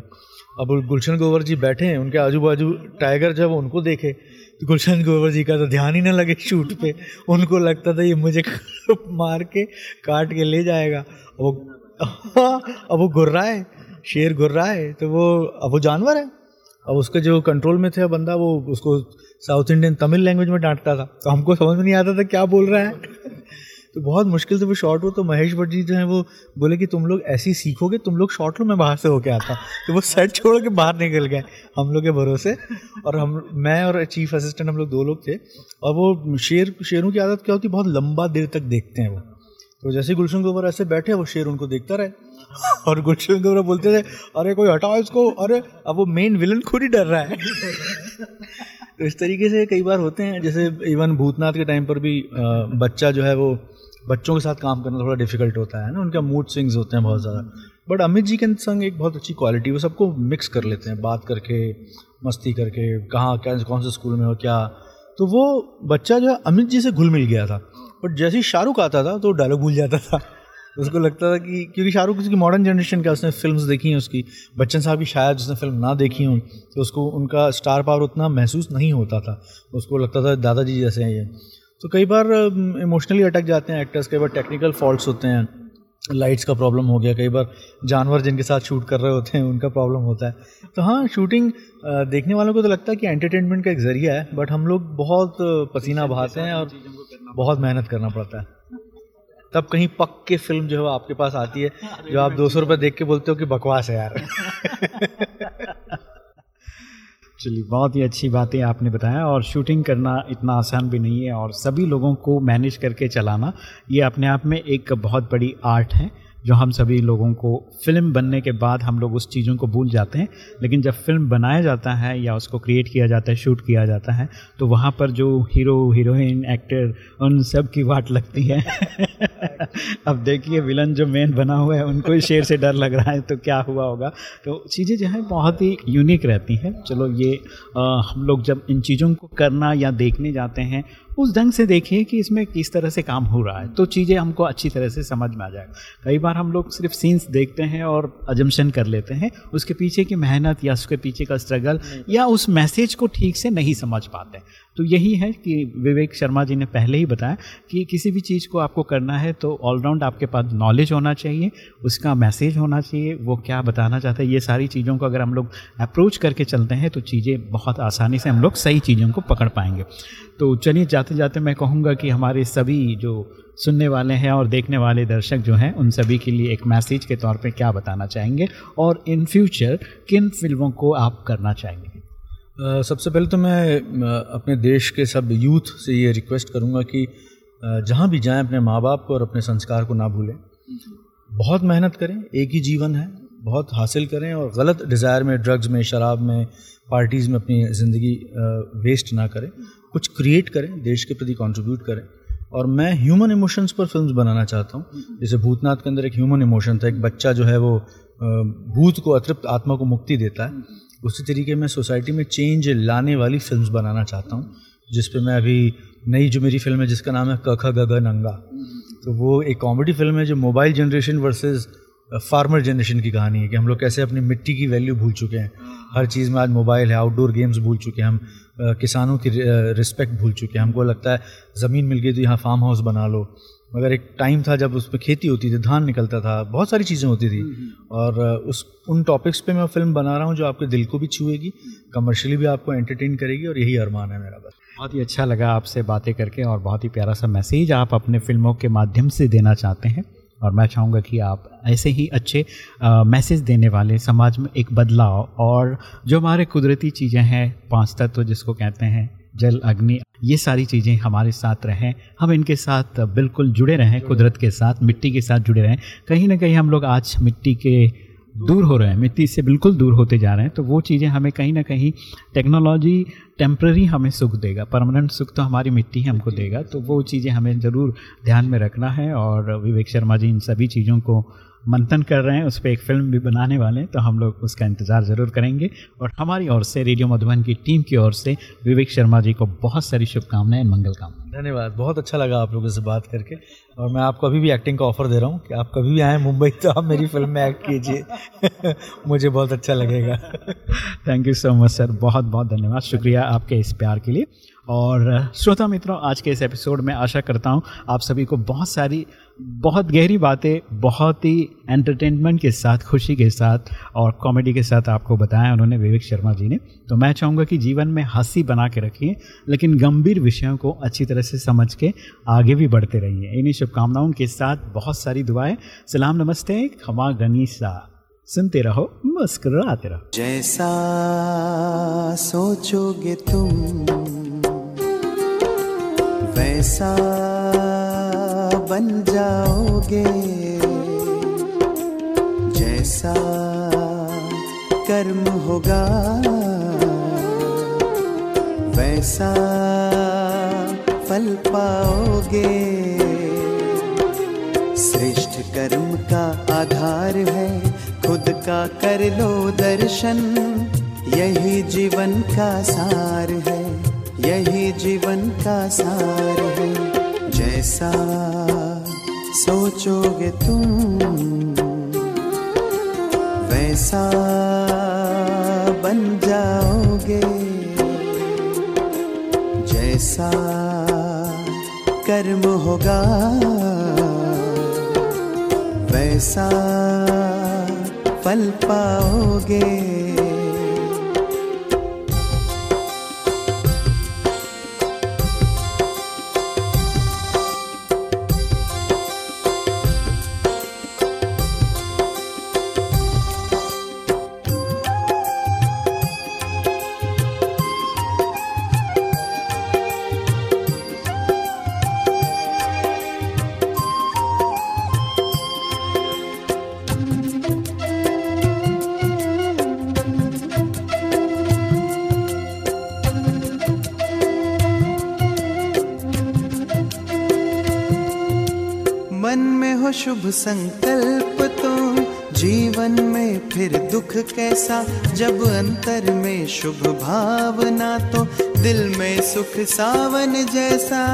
अब गुलशन गोवर जी बैठे हैं, उनके आजू बाजू टाइगर जब उनको देखे तो गुलशन गोवर जी का तो ध्यान ही ना लगे शूट पे। उनको लगता था, ये मुझे मार के काट के ले जाएगा। वो अब वो घुर रहा है, शेर घुर रहा है तो वो, अब वो जानवर है। अब उसके जो कंट्रोल में थे बंदा, वो उसको साउथ इंडियन तमिल लैंग्वेज में डांटता था। तो हमको समझ में नहीं आता था क्या बोल रहा है। तो बहुत मुश्किल से वो शॉर्ट हो तो महेश भट्ट जी जो है वो बोले कि तुम लोग ऐसे ही सीखोगे, तुम लोग शॉर्ट लो, मैं बाहर से होके आता। तो वो सेट छोड़ के बाहर निकल गए, हम लोग के भरोसे। और हम, मैं और चीफ असिस्टेंट हम लोग दो लोग थे, और वो शेर, शेरों की आदत क्या होती है, बहुत लंबा देर तक देखते हैं वो। तो जैसे गुलशन गोबर ऐसे बैठे, वो शेर उनको देखता रहे। और गुलशन गोबर बोलते थे, अरे, कोई हटाओ इसको, अरे, अब वो मेन विलन खुद ही डर रहा है। तो इस तरीके से कई बार होते हैं, जैसे इवन भूतनाथ के टाइम पर भी बच्चा जो है वो बच्चों के साथ काम करना थोड़ा डिफ़िकल्ट होता है ना, उनका मूड स्विंग्स होते हैं बहुत ज़्यादा। बट अमित जी के संग एक बहुत अच्छी क्वालिटी वो सबको मिक्स कर लेते हैं, बात करके, मस्ती करके, कहाँ, क्या, कौन से स्कूल में हो, क्या। तो वो बच्चा जो है, अमित जी से घुल मिल गया था। बट जैसे ही शाहरुख आता था तो डायलॉग भूल जाता था। उसको लगता था कि, क्योंकि शाहरुख उसकी मॉडर्न जनरेशन का उसने फ़िल्म देखी हैं उसकी। बच्चन साहब की शायद उसने फ़िल्म ना देखी हो तो उसको उनका स्टार पावर उतना महसूस नहीं होता था। उसको लगता था, दादाजी जैसे हैं ये। तो कई बार इमोशनली अटक जाते हैं एक्टर्स कई बार टेक्निकल फॉल्ट्स होते हैं। लाइट्स का प्रॉब्लम हो गया कई बार जानवर जिनके साथ शूट कर रहे होते हैं उनका प्रॉब्लम होता है। तो हाँ शूटिंग देखने वालों को तो लगता है कि एंटरटेनमेंट का एक ज़रिया है बट हम लोग बहुत पसीना बहाते हैं और बहुत मेहनत करना पड़ता है। तब कहीं पक के फ़िल्म जो है आपके पास आती है जो आप दो सौ रुपये देख के बोलते हो कि बकवास है यार। चलिए, बहुत ही अच्छी बातें आपने बताया और शूटिंग करना इतना आसान भी नहीं है और सभी लोगों को मैनेज करके चलाना, ये अपने आप में एक बहुत बड़ी आर्ट है। जो हम सभी लोगों को फ़िल्म बनने के बाद हम लोग उस चीज़ों को भूल जाते हैं लेकिन जब फ़िल्म बनाया जाता है या उसको क्रिएट किया जाता है शूट किया जाता है तो वहाँ पर जो हीरो हीरोइन एक्टर उन सब की वाट लगती है। अब देखिए विलन जो मेन बना हुआ है उनको शेर से डर लग रहा है तो क्या हुआ होगा? तो चीज़ें जो है बहुत ही यूनिक रहती हैं। चलो ये आ, हम लोग जब इन चीज़ों को करना या देखने जाते हैं उस ढंग से देखिए कि इसमें किस तरह से काम हो रहा है। तो चीज़ें हमको अच्छी तरह से समझ में आ जाएगा। कई बार हम लोग सिर्फ़ सीन्स देखते हैं और अजम्पन कर लेते हैं उसके पीछे की मेहनत या उसके पीछे का स्ट्रगल या उस मैसेज को ठीक से नहीं समझ पाते। तो यही है कि विवेक शर्मा जी ने पहले ही बताया कि किसी भी चीज़ को आपको करना है तो ऑलराउंड आपके पास नॉलेज होना चाहिए, उसका मैसेज होना चाहिए, वो क्या बताना चाहते हैं, ये सारी चीज़ों को अगर हम लोग अप्रोच करके चलते हैं तो चीज़ें बहुत आसानी से हम लोग सही चीज़ों को पकड़ पाएँगे। तो चलिए जाते जाते मैं कहूँगा कि हमारे सभी जो सुनने वाले हैं और देखने वाले दर्शक जो हैं, उन सभी के लिए एक मैसेज के तौर पे क्या बताना चाहेंगे और इन फ्यूचर किन फ़िल्मों को आप करना चाहेंगे? सबसे पहले तो मैं अपने देश के सब यूथ से ये रिक्वेस्ट करूँगा कि जहाँ भी जाएँ अपने माँ बाप को और अपने संस्कार को ना भूलें। बहुत मेहनत करें, एक ही जीवन है, बहुत हासिल करें और गलत डिज़ायर में ड्रग्स में, शराब में पार्टीज़ में अपनी ज़िंदगी वेस्ट ना करें। कुछ क्रिएट करें, देश के प्रति कंट्रीब्यूट करें। और मैं ह्यूमन इमोशंस पर फिल्म्स बनाना चाहता हूँ। जैसे भूतनाथ के अंदर एक ह्यूमन इमोशन था, एक बच्चा जो है वो भूत को, अतृप्त आत्मा को मुक्ति देता है। उसी तरीके मैं सोसाइटी में चेंज लाने वाली फिल्म्स बनाना चाहता हूँ जिस पे मैं अभी नई जो मेरी फ़िल्म है, जिसका नाम है कख गग नंगा। तो वो एक कॉमेडी फ़िल्म है, जो mobile generation versus farmer generation की कहानी है कि हम लोग कैसे अपनी मिट्टी की वैल्यू भूल चुके हैं। हर चीज़ में आज मोबाइल है आउटडोर गेम्स भूल चुके हैं हम किसानों की रिस्पेक्ट भूल चुके हैं। हमको लगता है, ज़मीन मिल गई तो यहाँ फार्म हाउस बना लो। मगर एक टाइम था जब उसमें खेती होती थी धान निकलता था बहुत सारी चीज़ें होती थी। और उस उन टॉपिक्स पे मैं फ़िल्म बना रहा हूँ जो आपके दिल को भी छुएगी कमर्शियली भी आपको एंटरटेन करेगी और यही अरमान है मेरा बस। बहुत ही अच्छा लगा आपसे बातें करके और बहुत ही प्यारा सा मैसेज आप अपने फ़िल्मों के माध्यम से देना चाहते हैं। और मैं चाहूँगा कि आप ऐसे ही अच्छे मैसेज देने वाले समाज में एक बदलाव और जो हमारे कुदरती चीज़ें हैं पाँच तत्व जिसको कहते हैं जल, अग्नि, ये सारी चीज़ें हमारे साथ रहें। हम इनके साथ बिल्कुल जुड़े रहें, कुदरत के साथ, मिट्टी के साथ जुड़े रहें। कहीं ना कहीं हम लोग आज मिट्टी के दूर हो रहे हैं, मिट्टी से बिल्कुल दूर होते जा रहे हैं तो वो चीज़ें हमें कहीं ना कहीं टेक्नोलॉजी टेम्प्ररी हमें सुख देगा। परमानेंट सुख तो हमारी मिट्टी ही हमको देगा तो वो चीज़ें हमें ज़रूर ध्यान में रखना है और विवेक शर्मा जी इन सभी चीज़ों को मंथन कर रहे हैं उस पर एक फ़िल्म भी बनाने वाले हैं तो हम लोग उसका इंतज़ार ज़रूर करेंगे। और हमारी ओर से रेडियो मधुबन की टीम की ओर से विवेक शर्मा जी को बहुत सारी शुभकामनाएँ मंगल कामनाएँ। धन्यवाद बहुत अच्छा लगा आप लोगों से बात करके। और मैं आपको अभी भी एक्टिंग का ऑफ़र दे रहा हूँ कि आप कभी भी आए मुंबई तो आप मेरी फ़िल्म में एक्ट कीजिए। मुझे बहुत अच्छा लगेगा। Thank you so much sir बहुत बहुत धन्यवाद। शुक्रिया आपके इस प्यार के लिए। और श्रोता मित्रों, आज के इस एपिसोड में आशा करता हूँ आप सभी को बहुत सारी, बहुत गहरी बातें, बहुत ही एंटरटेनमेंट के साथ, खुशी के साथ और कॉमेडी के साथ आपको बताया उन्होंने विवेक शर्मा जी ने। तो मैं चाहूँगा कि जीवन में हँसी बना के रखिए, लेकिन गंभीर विषयों को अच्छी तरह से समझ के आगे भी बढ़ते रहिए। इन्हीं शुभकामनाओं के साथ बहुत सारी दुआएँ। सलाम, नमस्ते, खमा गनीसा। सुनते रहो, मुस्कुराते रहो। जैसा सोचोगे तुम वैसा बन जाओगे, जैसा कर्म होगा, वैसा फल पाओगे। श्रेष्ठ कर्म का आधार है, खुद का कर लो दर्शन, यही जीवन का सार है। यही जीवन का सार है। जैसा सोचोगे तुम, वैसा बन जाओगे। जैसा कर्म होगा, वैसा फल पाओगे। संकल्प तो जीवन में फिर दुख कैसा? जब अंतर में शुभ भावना तो दिल में सुख सावन जैसा।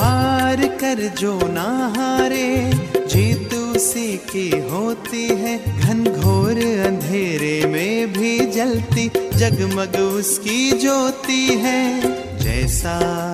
हार कर जो ना हारे, जीत उसी की होती है। घनघोर अंधेरे में भी जलती, जगमग उसकी ज्योति है। जैसा